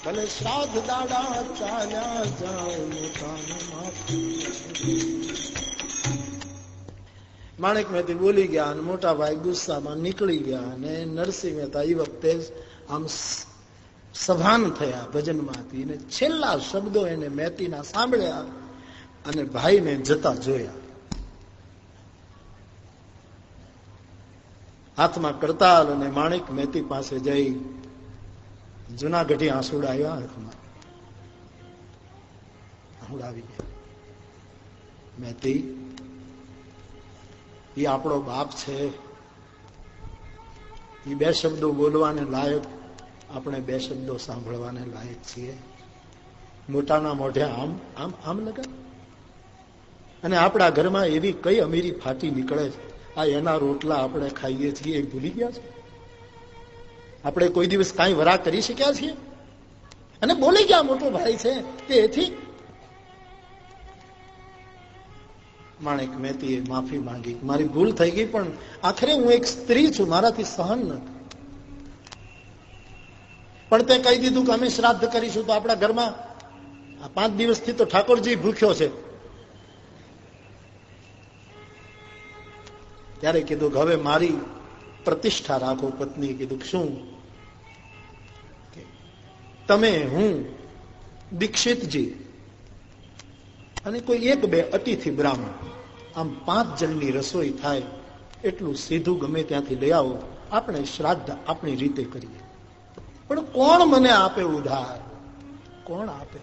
ભલે શ્રાદ્ધ દાડા ચાલ્યા જાય, મોટાનું માપ માણેક મહેતી બોલી ગયા અને મોટા ભાઈ ગુસ્સામાં નીકળી ગયા અને નરસિંહ મહેતા એ વખતે આમ સભાન થયા ભજનમાંથી અને છેલ્લા શબ્દો એને મહેતીના સાંભળ્યા અને ભાઈને જતા જોયા. હાથમાં કરતાલ અને માણેક મહેતી પાસે જઈ જુનાગઢી આંસુડા આવ્યા હાથમાં. આંસુડા ગયા. મહેતી એ આપણો બાપ છે. એ બે શબ્દો બોલવાને લાયક આપણે બે શબ્દો સાંભળવાને લાયક છીએ. મોટાના મોઢે આમ આમ આમ લગા અને આપણા ઘરમાં એવી કઈ અમીરી ફાટી નીકળે છે? આ એના રોટલા આપણે ખાઈએ છીએ, એ ભૂલી ગયા છે? આપણે કોઈ દિવસ કાંઈ વરા કરી શક્યા છીએ? અને બોલી ગયા મોટો ભાઈ છે એથી? માણેક મહેતીએ માફી માંગી. મારી ભૂલ થઈ ગઈ, પણ આખરે હું એક સ્ત્રી છું, મારાથી સહન નથી. પણ તે કહી દીધું કે અમે શ્રાદ્ધ કરીશું તો આપણા ઘરમાં આ પાંચ દિવસથી તો ઠાકોરજી ભૂખ્યો છે. ત્યારે કીધું કે હવે મારી પ્રતિષ્ઠા રાખો, પત્ની કીધું શું? તમે હું, દીક્ષિતજી અને કોઈ એક બે અતિથિ બ્રાહ્મણ, આમ પાંચ જણની રસોઈ થાય એટલું સીધું ગમે ત્યાંથી લઈ આવો, આપણે શ્રાદ્ધ આપણી રીતે કરીએ. પણ કોણ મને આપે ઉધાર? કોણ આપે?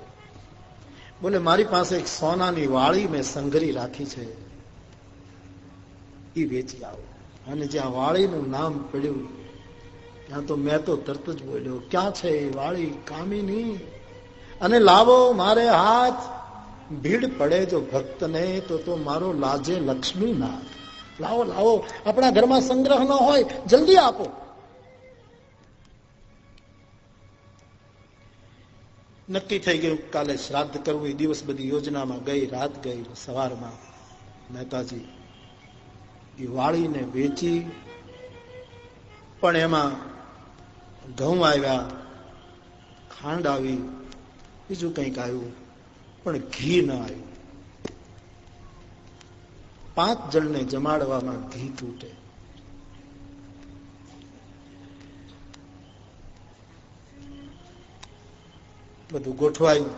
બોલે, મારી પાસે એક સોનાની વાળી મેં સંઘરી રાખી છે. એ વેચી આવો. અને જ્યાં વાળીનું નામ પડ્યું, ત્યાં તો મેં તો તરત જ બોલ્યો, ક્યાં છે એ વાળી? કામીની? અને લાવો, મારે હાથ. ભીડ પડે જો ભક્તને, તો તો મારો લાજે લક્ષ્મી નાથ લાવો લાવો, આપણા ઘરમાં સંગ્રહ ન હોય, જલ્દી આપો. નક્કી થઈ ગયું કાલે શ્રાદ્ધ કરવું, એ દિવસ બધી યોજનામાં ગઈ, રાત ગઈ, સવારમાં મહેતાજી એ વાળીને વેચી, પણ એમાં ઘઉં આવ્યા, ખાંડ આવી, બીજું કંઈક આવ્યું, પણ ઘી ન આવ્યું. પાંચ જણને જમાડવામાં ઘી તૂટે. બધું ગોઠવાયું.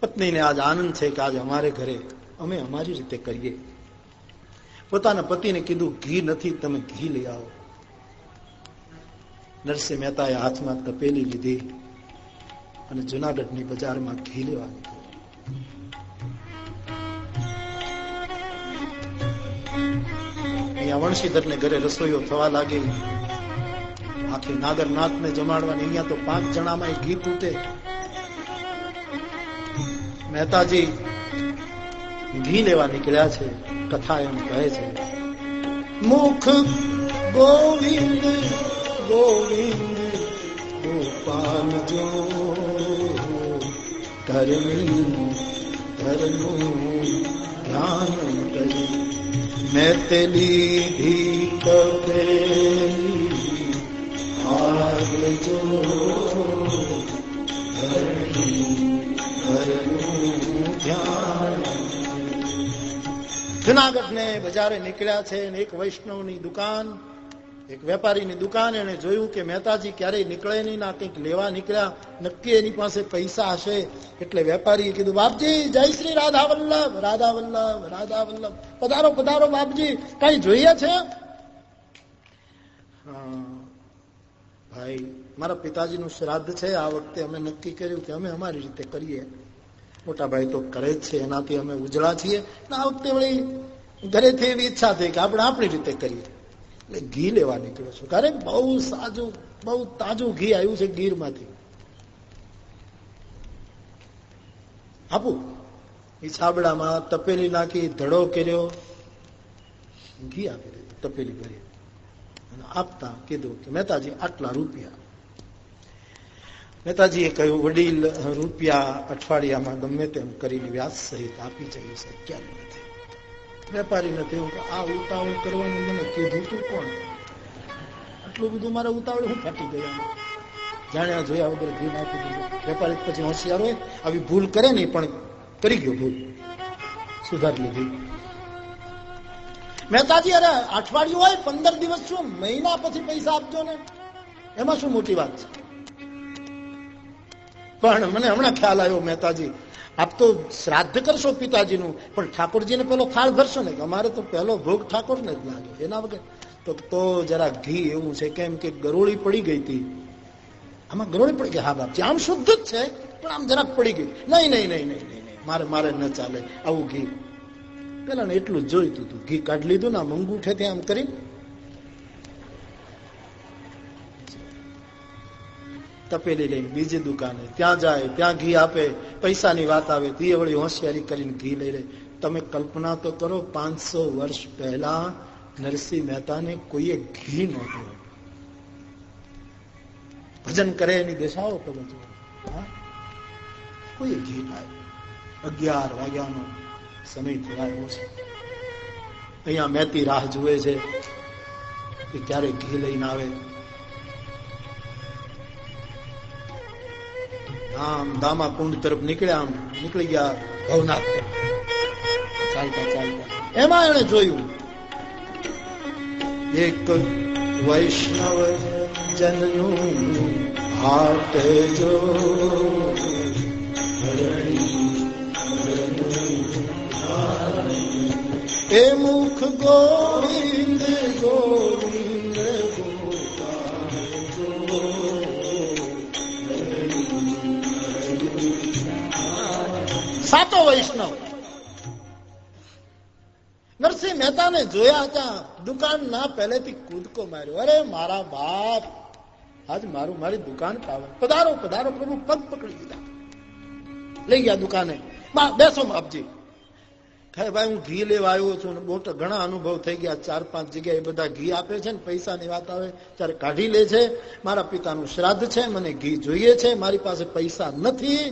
પત્નીને આજ આનંદ છે કે આજ અમારે ઘરે અમે અમારી રીતે કરીએ. પોતાના પતિને કીધું, ઘી નથી, તમે ઘી લઈ આવો. નરસિંહ મહેતાએ હાથમાં તપેલી લીધી અને જુનાગઢની બજારમાં ઘી લેવા અહીંયા વણશીધરને ઘરે રસોઈઓ થવા લાગી. નાગરનાથ ને જમાડવાની. અહીંયા તો પાંચ જણામાં ઘી તૂટે મહેતાજી ઘી લેવા નીકળ્યા છે, કથા એમ કહે છે. મુખ ગોવિંદ ગોવિંદ, ગોપાલ જો કરમી ધરનું ધ્યાન કરી. મેં તે લીધી કપેલી જુનાગઢ ને બજારે નીકળ્યા છે એક વૈષ્ણવની દુકાન, એક વેપારીની દુકાન એને જોયું કે મહેતાજી ક્યારેય નીકળે નહીં, ના કંઈક લેવા નીકળ્યા, નક્કી એની પાસે પૈસા હશે. એટલે વેપારીએ કીધું, બાપજી, જય શ્રી રાધા વલ્લભ રાધા વલ્લભ રાધા વલ્લભ પધારો પધારો બાપજી, કઈ જોઈએ છે? ભાઈ, મારા પિતાજીનું શ્રાદ્ધ છે, આ વખતે અમે નક્કી કર્યું કે અમે અમારી રીતે કરીએ. મોટા ભાઈ તો કરે જ છે, એનાથી અમે ઉજળા છીએ. આ વખતે વળી ઘરેથી એવી ઈચ્છા થઈ કે આપણે આપણી રીતે કરીએ. એટલે ઘી લેવા નીકળ્યો છું. કારણ બહુ સાજું, બહુ તાજું ઘી આવ્યું છે ગીરમાંથી. આપું? એ છાબડામાં તપેલી નાખી, ધડો કર્યો. ઘી આપી દીધું, તપેલી ભરી. અને આપતા કીધું કે, મહેતાજી, આટલા રૂપિયા. મહેતાજીએ કહ્યું, વડીલ રૂપિયા અઠવાડિયામાં ગમે તેમ કરીને વ્યાજ સહિત આપી જઈએ નથી. વેપારીને થયું કે, આ ઉતાવળ કરવાનું મને કીધું તું કોણ? આટલું બધું મારે ઉતાવળ હું ફાટી ગયા જાણ્યા જોયા વગર ઘી નાખી દીધું. વેપારી પછી હોશિયાર હોય, આવી ભૂલ કરે નહીં, પણ કરી ગયો ભૂલ. સુધારી લીધી. મહેતાજી, અરે અઠવાડિયું હોય, પંદર દિવસ શું? મહિના પછી પૈસા આપજો ને. એમાં શું મોટી વાત છે? પણ મને હમણાં ખ્યાલ આવ્યો મહેતાજી, આપ તો શ્રાદ્ધ કરશો પિતાજીનું, પણ ઠાકોરજીને પેલો થાળ ભરશો ને અમારે તો પહેલો ભોગ ઠાકોરને જ લાગે. એના વગર તો તો જરા ઘી એવું છે, કેમ કે ગરોળી પડી ગઈ હતી. આમાં ગરોળી પડી ગઈ? હા બાપજી, આમ શુદ્ધ જ છે, પણ આમ જરાક પડી ગઈ. નહીં નહીં નહીં નહીં નહીં, મારે મારે ન ચાલે આવું ઘી. પેલા ને એટલું જોઈતું હતું. ઘી કાઢી લીધું ને મંગુઠેથી આમ કરી. તપેલી લઈને બીજી દુકાને. ત્યાં જાય, ત્યાં ઘી આપે, પૈસાની વાત આવે તે વળી હોશિયારી કરીને ઘી લઈ લે. તમે કલ્પના તો કરો, પાંચસો વર્ષ પહેલા નરસિંહ મહેતાને કોઈએ ઘી નહોતું ભજન કરે એની દેશાઓ તો બધું કોઈ ઘી લાય અગિયાર વાગ્યાનો સમય થવાયો છે. અહીંયા મેતી રાહ જુએ છે કે ક્યારે ઘી લઈને આવે. આમ દામા કુંડ તરફ નીકળ્યા, આમ નીકળી ગયા ભવનાથ. ચાલતા ચાલતા. એમાં એને જોયું, એક વૈષ્ણવ જનનું હાટ જો એ મુખ ગોવિંદ ગોવિંદ સાતો વૈષ્ણવ. નરસિંહ મહેતાને જોયા હતા દુકાન ના પહેલેથી કૂદકો માર્યો. અરે મારા બાપ, આજ મારું મારી દુકાન પાવે પધારો પધારો, પ્રભુ, પગ પકડી દીધા લઈ ગયા દુકાને. બેસો બાપજી. ભાઈ હું ઘી લેવા આવ્યો છું બહુ ઘણા અનુભવ થઈ ગયા. ચાર, પાંચ જગ્યાએ બધા ઘી આપે છે ને, પૈસાની વાત આવે, ત્યારે કાઢી લે છે. મારા પિતાનું શ્રાદ્ધ છે, મને ઘી જોઈએ છે, મારી પાસે પૈસા નથી.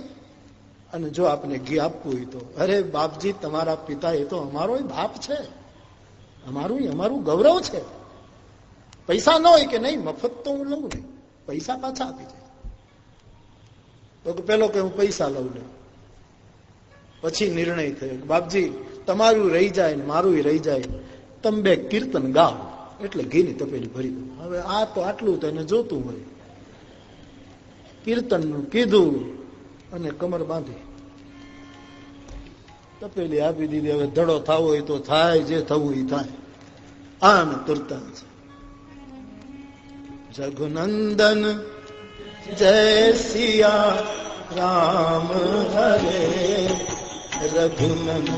અને જો આપને ઘી આપવું હોય તો, અરે બાપજી, તમારા પિતા એ તો અમારો બાપ છે. અમારું અમારું ગૌરવ છે. પૈસા ન હોય કે નહીં, મફત તો હું લઉં નહીં પૈસા પાછા આપી જાય તો પેલો કે હું પૈસા લઉં લઉં પછી નિર્ણય થયો. બાપજી તમારું રહી જાય મારું રહી જાય. તમે બે કીર્તન ગાઓ, એટલે ઘીની તપેલી ભરી દો. હવે આ તો આટલું તો જોતું હોય. કીર્તનનું કીધું અને કમર બાંધી. તપેલી આપી દીધી, હવે ધડો થવો હોય તો થાય, જે થવું એ થાય. આમ તુરતા જગનંદન, જય સિયા રામ હરે. રઘુનંદન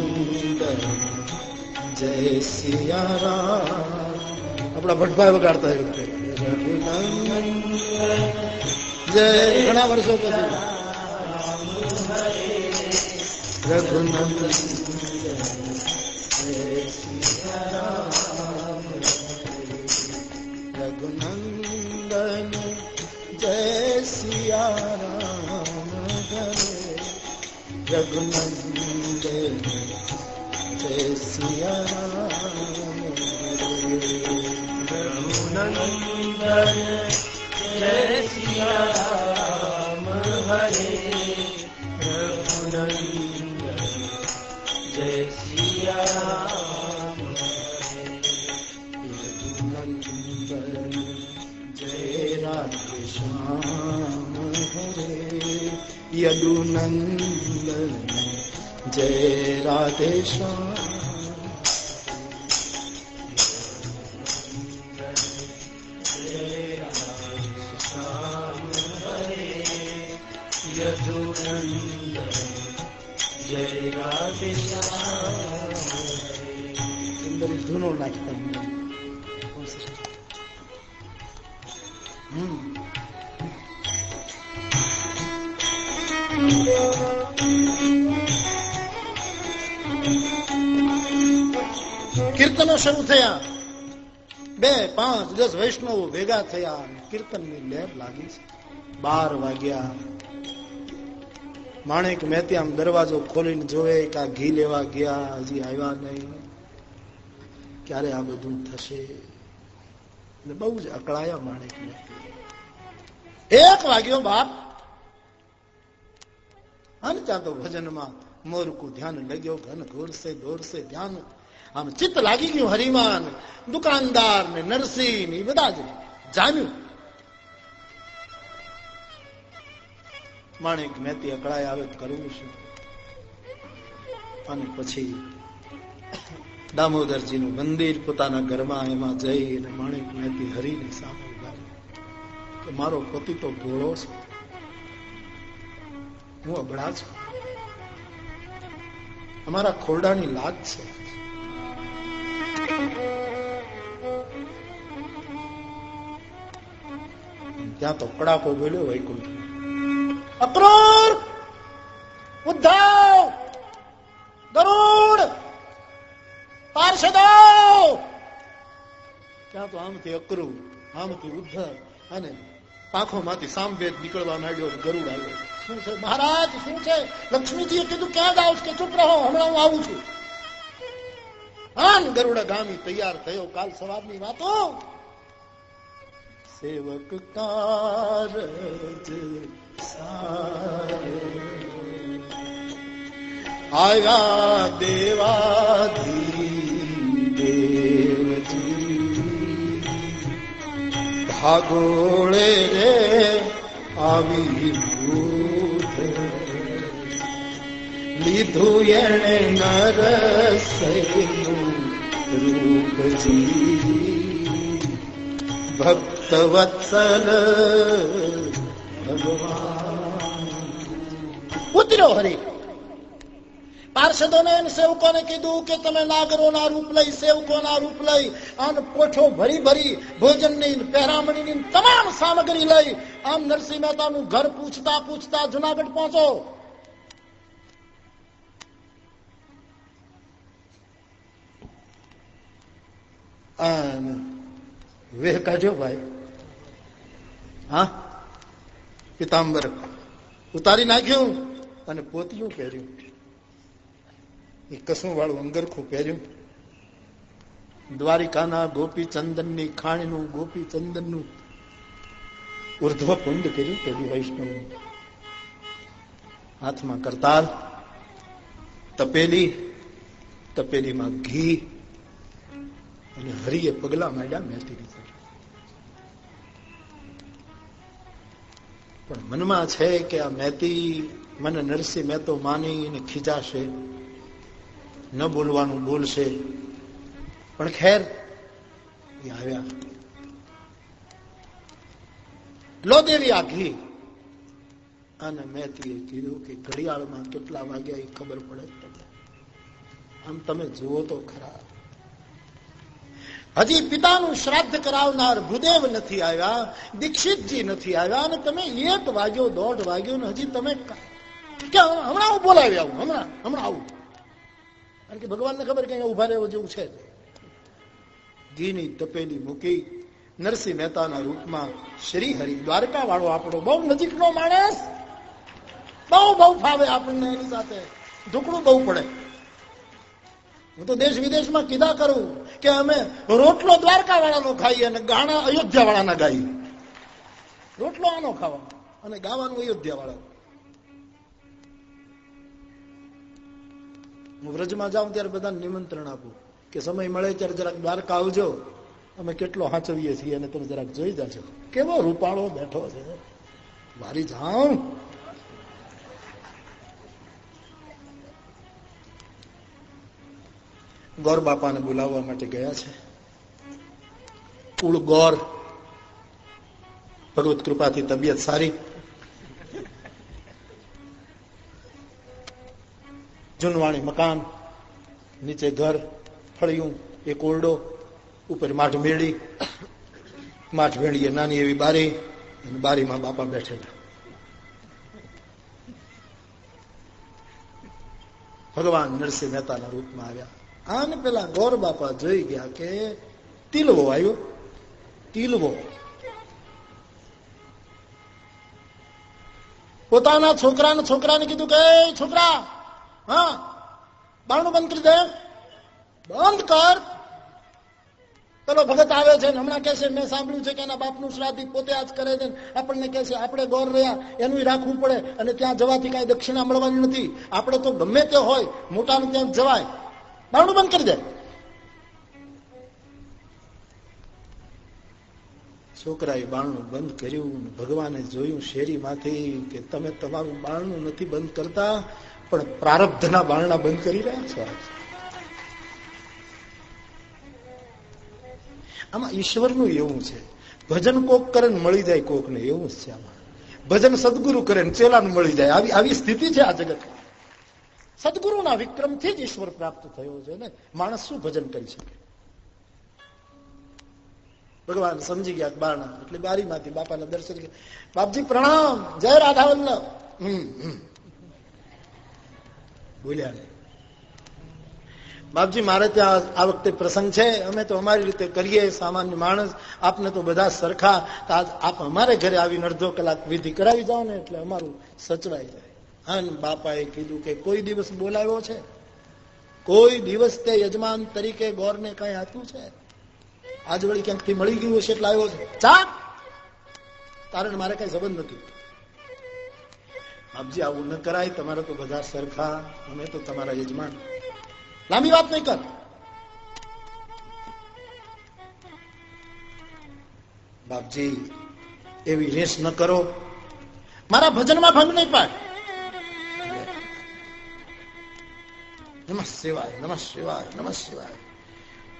જય સિયા રામ આપણા ભટભાઈ વગાડતા રઘુનંદન જય ઘણા વર્ષો પછી. રઘુનંદન રઘુનંદન રઘુનંદ જય સિયા રઘુનંદન જય સિયા હરે રઘુનંદન યદુનંદ જય રાધે શ્યામ જય રાધે સુંદર ધૂનો નાખતા કીર્તનો શરૂ થયા. બે, પાંચ, દસ વૈષ્ણવો ભેગા થયા કીર્તનની લહેર લાગી છે. બાર વાગ્યા. માણેક મહેતી આમ દરવાજો ખોલીને જોવે, કે આ ઘી લેવા ગયા, હજી આવ્યા નહીં. ક્યારે આ બધું થશે? બહુ જ અકળાયા માણેક એક વાગ્યો બાપ. અને ત્યાં તો ભજનમાં મોરકું ધ્યાન લગ્યો, ઘન ઘોરશે દોરશે ધ્યાન આમ ચિત્ત લાગી ગયું હરિમાન, દુકાનદાર ને નરસિંહ ને બધા જ જામ્યું. માણેક મહેતી અકળાય આવે કરવું શું? અને પછી દામોદરજી નું મંદિર પોતાના ઘરમાં એમાં જઈ અને માણેક મહેતી હરીને સામે કે મારો પતિ તો ભોળો છે. હું અબળા છું. અમારા ખોરડાની લાગ છે. ત્યાં તો કડાકો બોલ્યો વૈકુંઠ અક્રોર ઉદ્ધવ ગરુડ પાર્ષદો ત્યાં તો આમથી અક્રુ આમથી ઉદ્ધવ અને પાંખોમાંથી સામવેદ નીકળવા માંડ્યો ગરુડ આવ્યો. શું છે? મહારાજ, શું છે? લક્ષ્મીજીએ કીધું, ક્યાં જાવ કે ચૂપ રહો, હમણાં હું આવું છું. આન ગરુડ ગામી તૈયાર થયો કાલ સવારની વાતો. સેવક કારજ આવ્યા દેવાધી દેવજી ભાગોળે રે આવી ભૂત લીધું એણે નરસૈનું રૂપજી ભક્ત વત્સલ ઉતર્યો હરી પાર્ષદોને સેવકોને કીધું કે તમે નાગરોના રૂપ લઈ સેવકોના રૂપ લઈ અને પોઠો ભરી ભરી ભોજનની પહેરામણીની તમામ સામગ્રી લઈ આમ નરસિંહ મહેતાનું ઘર પૂછતા પૂછતા જુનાગઢ પહોંચો વેહ કાઢ્યો ભાઈ. હા? પિતાંબર ઉતારી નાખ્યું અને પોતિયું પહેર્યું. એ કસું વાળું અંગરખું પહેર્યું. દ્વારિકાના ગોપી ચંદનની ખાણીનું ગોપી ચંદનનું ઉર્ધ્વ કુંડ કર્યું પેલી વૈષ્ણવ હાથમાં કરતાલ તપેલી, તપેલીમાં ઘી અને હરિએ પગલા માંડ્યા મેથી પણ મનમાં છે કે આ મેતી મને નરસિંહ મહેતો માની ખીજાશે. ન બોલવાનું બોલશે. પણ ખેર, એ આવ્યા. લો દેવી આખી અને મેથીએ કીધું કે ઘડિયાળમાં કેટલા વાગ્યા એ ખબર પડે. આમ તમે જુઓ તો ખરા. હજી પિતાનું શ્રાદ્ધ કરાવનાર ભૂદેવ નથી આવ્યા, દીક્ષિતજી નથી આવ્યા, અને તમે એક વાગ્યો, દોઢ વાગ્યો, ને હજી તમે હમણાં હું બોલાવી આવું, હમણાં હમણાં આવું. કારણ કે ભગવાનને ખબર કે ઊભા રહેવો જેવું છે ઘીની તપેલી મૂકી નરસિંહ મહેતાના રૂપમાં શ્રી હરિ દ્વારકા વાળો આપણો બહુ નજીકનો માણસ. બહુ બહુ ફાવે આપણને એની સાથે. ઢુકડું બહુ પડે. હું તો દેશ વિદેશમાં કીધા કરું કે અમે રોટલો દ્વારકા વાળાનો ખાઈએ અને ગાણા અયોધ્યા વાળાના ગાઈએ. રોટલો આનો ખાવાનો અને ગાવાનું અયોધ્યા વાળા હું વ્રજમાં જાઉં ત્યારે બધાને નિમંત્રણ આપું કે સમય મળે ત્યારે જરાક દ્વારકા આવજો. અમે કેટલો હાંચવીએ છીએ અને તમે જરાક જોઈ જાજો. કેવો રૂપાળો બેઠો છે. મારી જાઉં ગોર બાપાને બોલાવવા માટે ગયા છે. કુળ ગોર. ભગવત કૃપાથી તબિયત સારી. જૂનવાણી મકાન, નીચે ઘર, ફળિયું, એક ઓરડો, ઉપર માઠ મેળી. માઠ મેળીએ નાની એવી બારી અને બારીમાં બાપા બેઠેલા. ભગવાન નરસિંહ મહેતાના રૂપમાં આવ્યા. આને પેલા ગોર બાપા જોઈ ગયા કે તિલવો આવ્યો. તિલવો પોતાના છોકરાને છોકરાને કીધું કે છોકરા, હા, બારણું બંધ કરી દે. બંધ કર. પેલો ભગત આવે છે હમણાં કહેશે મેં સાંભળ્યું છે કે એના બાપનું શ્રાદ્ધ પોતે આજ કરે છે આપણને કેસે આપણે ગોર રહ્યા એનું રાખવું પડે અને ત્યાં જવાથી કઈ દક્ષિણા મળવાની નથી. આપણે તો ગમે તે હોય, મોટાનું ત્યાં જવાય. બારણું બંધ કરી દે છોકરાએ બારણું બંધ કર્યું ભગવાને જોયું શેરીમાંથી કે તમે તમારું બારણું નથી બંધ કરતા પણ પ્રારબ્ધના બારણા બંધ કરી રહ્યા છો આમાં ઈશ્વરનું એવું છે ભજન કોક કરે ને મળી જાય કોક ને એવું જ છે આમાં ભજન સદગુરુ કરે ને ચેલાનું મળી જાય આવી આવી સ્થિતિ છે આ જગત સદગુરુના વિક્રમથી જ ઈશ્વર પ્રાપ્ત થયો છે ને? માણસ શું ભજન કરી શકે. ભગવાન સમજી ગયા બારણા એટલે બારીમાંથી બાપાના દર્શન બાપજી, પ્રણામ. જય રાધા બોલ્યા નહીં બાપજી, મારે ત્યાં આ વખતે પ્રસંગ છે. અમે તો અમારી રીતે કરીએ, સામાન્ય માણસ. આપને તો બધા સરખા. આપ અમારે ઘરે આવીને અડધો કલાક વિધિ કરાવી જાઓ ને એટલે અમારું સચવાઈ જાય. અન બાપાએ કીધું કે કોઈ દિવસ બોલાવ્યો છે? કોઈ દિવસ તે યજમાન તરીકે ગોરને કઈ આપ્યું છે? આજ વળી ક્યાંકથી મળી ગયું હશે એટલે આવ્યો છે? ચા કારણ મારે કઈ સંબંધ નથી. બાપજી, આવું ન કરાય. તમારે તો બધા સરખા. અમે તો તમારા યજમાન. લાંબી વાત નહીં કર. બાપજી, એવી રેસ ન કરો. મારા ભજનમાં ભંગ નહીં પાડ. નમઃ શિવાય નમઃ શિવાય નમઃ શિવાય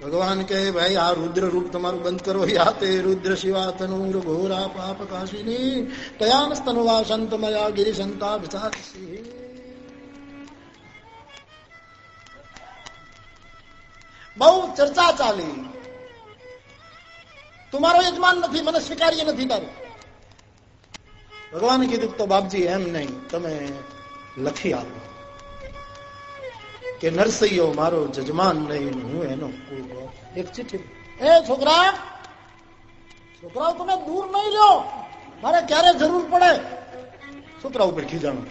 ભગવાન કહે ભાઈ આ રુદ્ર રૂપ તમારું બંધ કરો યા તે રુદ્ર શિવા તનુર ઘોરા પાપ કાશિની તયાન સ્તનુવા સંતમયા ગિરિ સંતા વિચારસી બહુ ચર્ચા ચાલી તું મારો યજમાન નથી મને સ્વીકાર્ય નથી તારું ભગવાને કીધું તો બાપજી એમ નહીં તમે લખી આપો કે નરસૈયો મારો જજમાન નહીં હું એનો કુળ એક ચિઠ્ઠી એ છોકરા છોકરાઓ તમે દૂર નહીં લો મારે ક્યારે જરૂર પડે? છોકરા ઉપર ખીજાણું.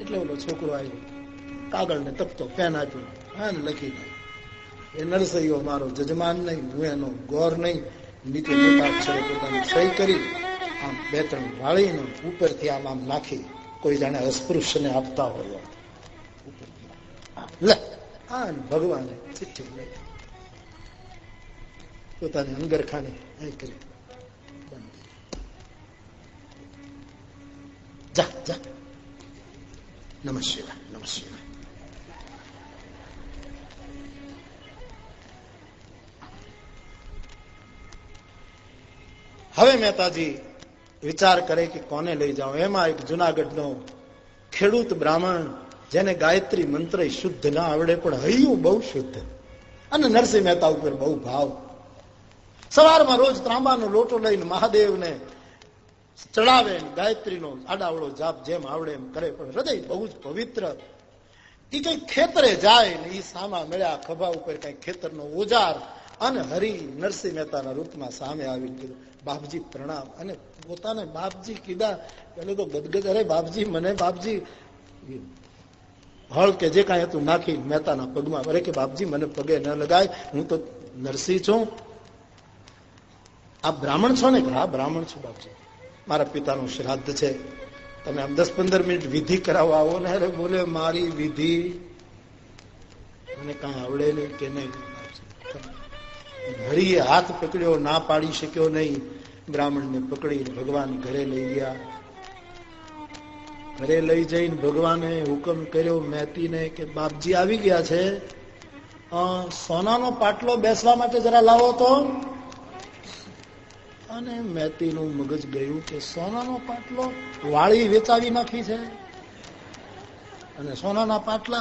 એટલે ઓલો છોકરો આવ્યો. કાગળ ને તપતો પેન આપ્યો હા લખી એ નરસૈયો મારો જજમાન નહીં હું એનો ગોર નહીં. નીચે મોટા અક્ષરે પોતાની સહી કરી આમ બે ત્રણ વાળીને ઉપરથી આમ આમ નાખી. કોઈ જાણે અસ્પૃશ્યને આપતા હોય લે આ ભગવાને ચિઠ્ઠી લઈ પોતાની અંગરખાને અહીં કરી જા જા નમઃ શિવાય નમઃ શિવાય હવે મહેતાજી વિચાર કરે કે કોને લઈ જાઓ એમાં એક જુનાગઢનો ખેડૂત બ્રાહ્મણ જેને ગાયત્રી મંત્ર શુદ્ધ ના આવડે, પણ હૈયું બહુ શુદ્ધ. અને નરસિંહ મહેતા ઉપર બહુ ભાવ. સવારમાં રોજ ત્રાંબાનો લોટો લઈને મહાદેવને ચડાવે ગાયત્રીનો આડાવડો જાપ જેમ આવડે એમ કરે, પણ હૃદય બહુ જ પવિત્ર. એ કઈ ખેતરે જાય ને એ સામા મળ્યા, ખભા ઉપર કઈ ખેતરનો ઓજાર. અને હરિ નરસિંહ મહેતાના રૂપમાં સામે આવી કીધું, બાપજી, પ્રણામ. અને પોતાને બાપજી કીધા, પેલું તો ગદગદ અરે બાપજી, મને બાપજી. હળ કે જે કાંઈ હતું નાખી મહેતાના પગમાં. અરે કે બાપજી, મને પગે ન લગાય, હું તો નરસિંહ છું. આ બ્રાહ્મણ છો ને? હા, બ્રાહ્મણ છું બાપજી. મારા પિતાનું શ્રાદ્ધ છે. તમે આમ દસ પંદર મિનિટ વિધિ કરાવવા આવો ને, અરે બોલે, મારી વિધિ. મને કાંઈ આવડે નહીં કે નહીં હરિએ હાથ પકડ્યો, ના પાડી શક્યો નહીં. બ્રાહ્મણને પકડીને ભગવાન ઘરે લઈ ગયા. ઘરે લઈ જઈને ભગવાને હુકમ કર્યો મહેતીને કે બાપજી આવી ગયા છે. સોનાનો પાટલો બેસવા માટે જરા લાવો તો. અને મહેતીનું મગજ ગયું કે સોનાનો પાટલો વાળી વેચાવી નાખી છે. અને સોનાના પાટલા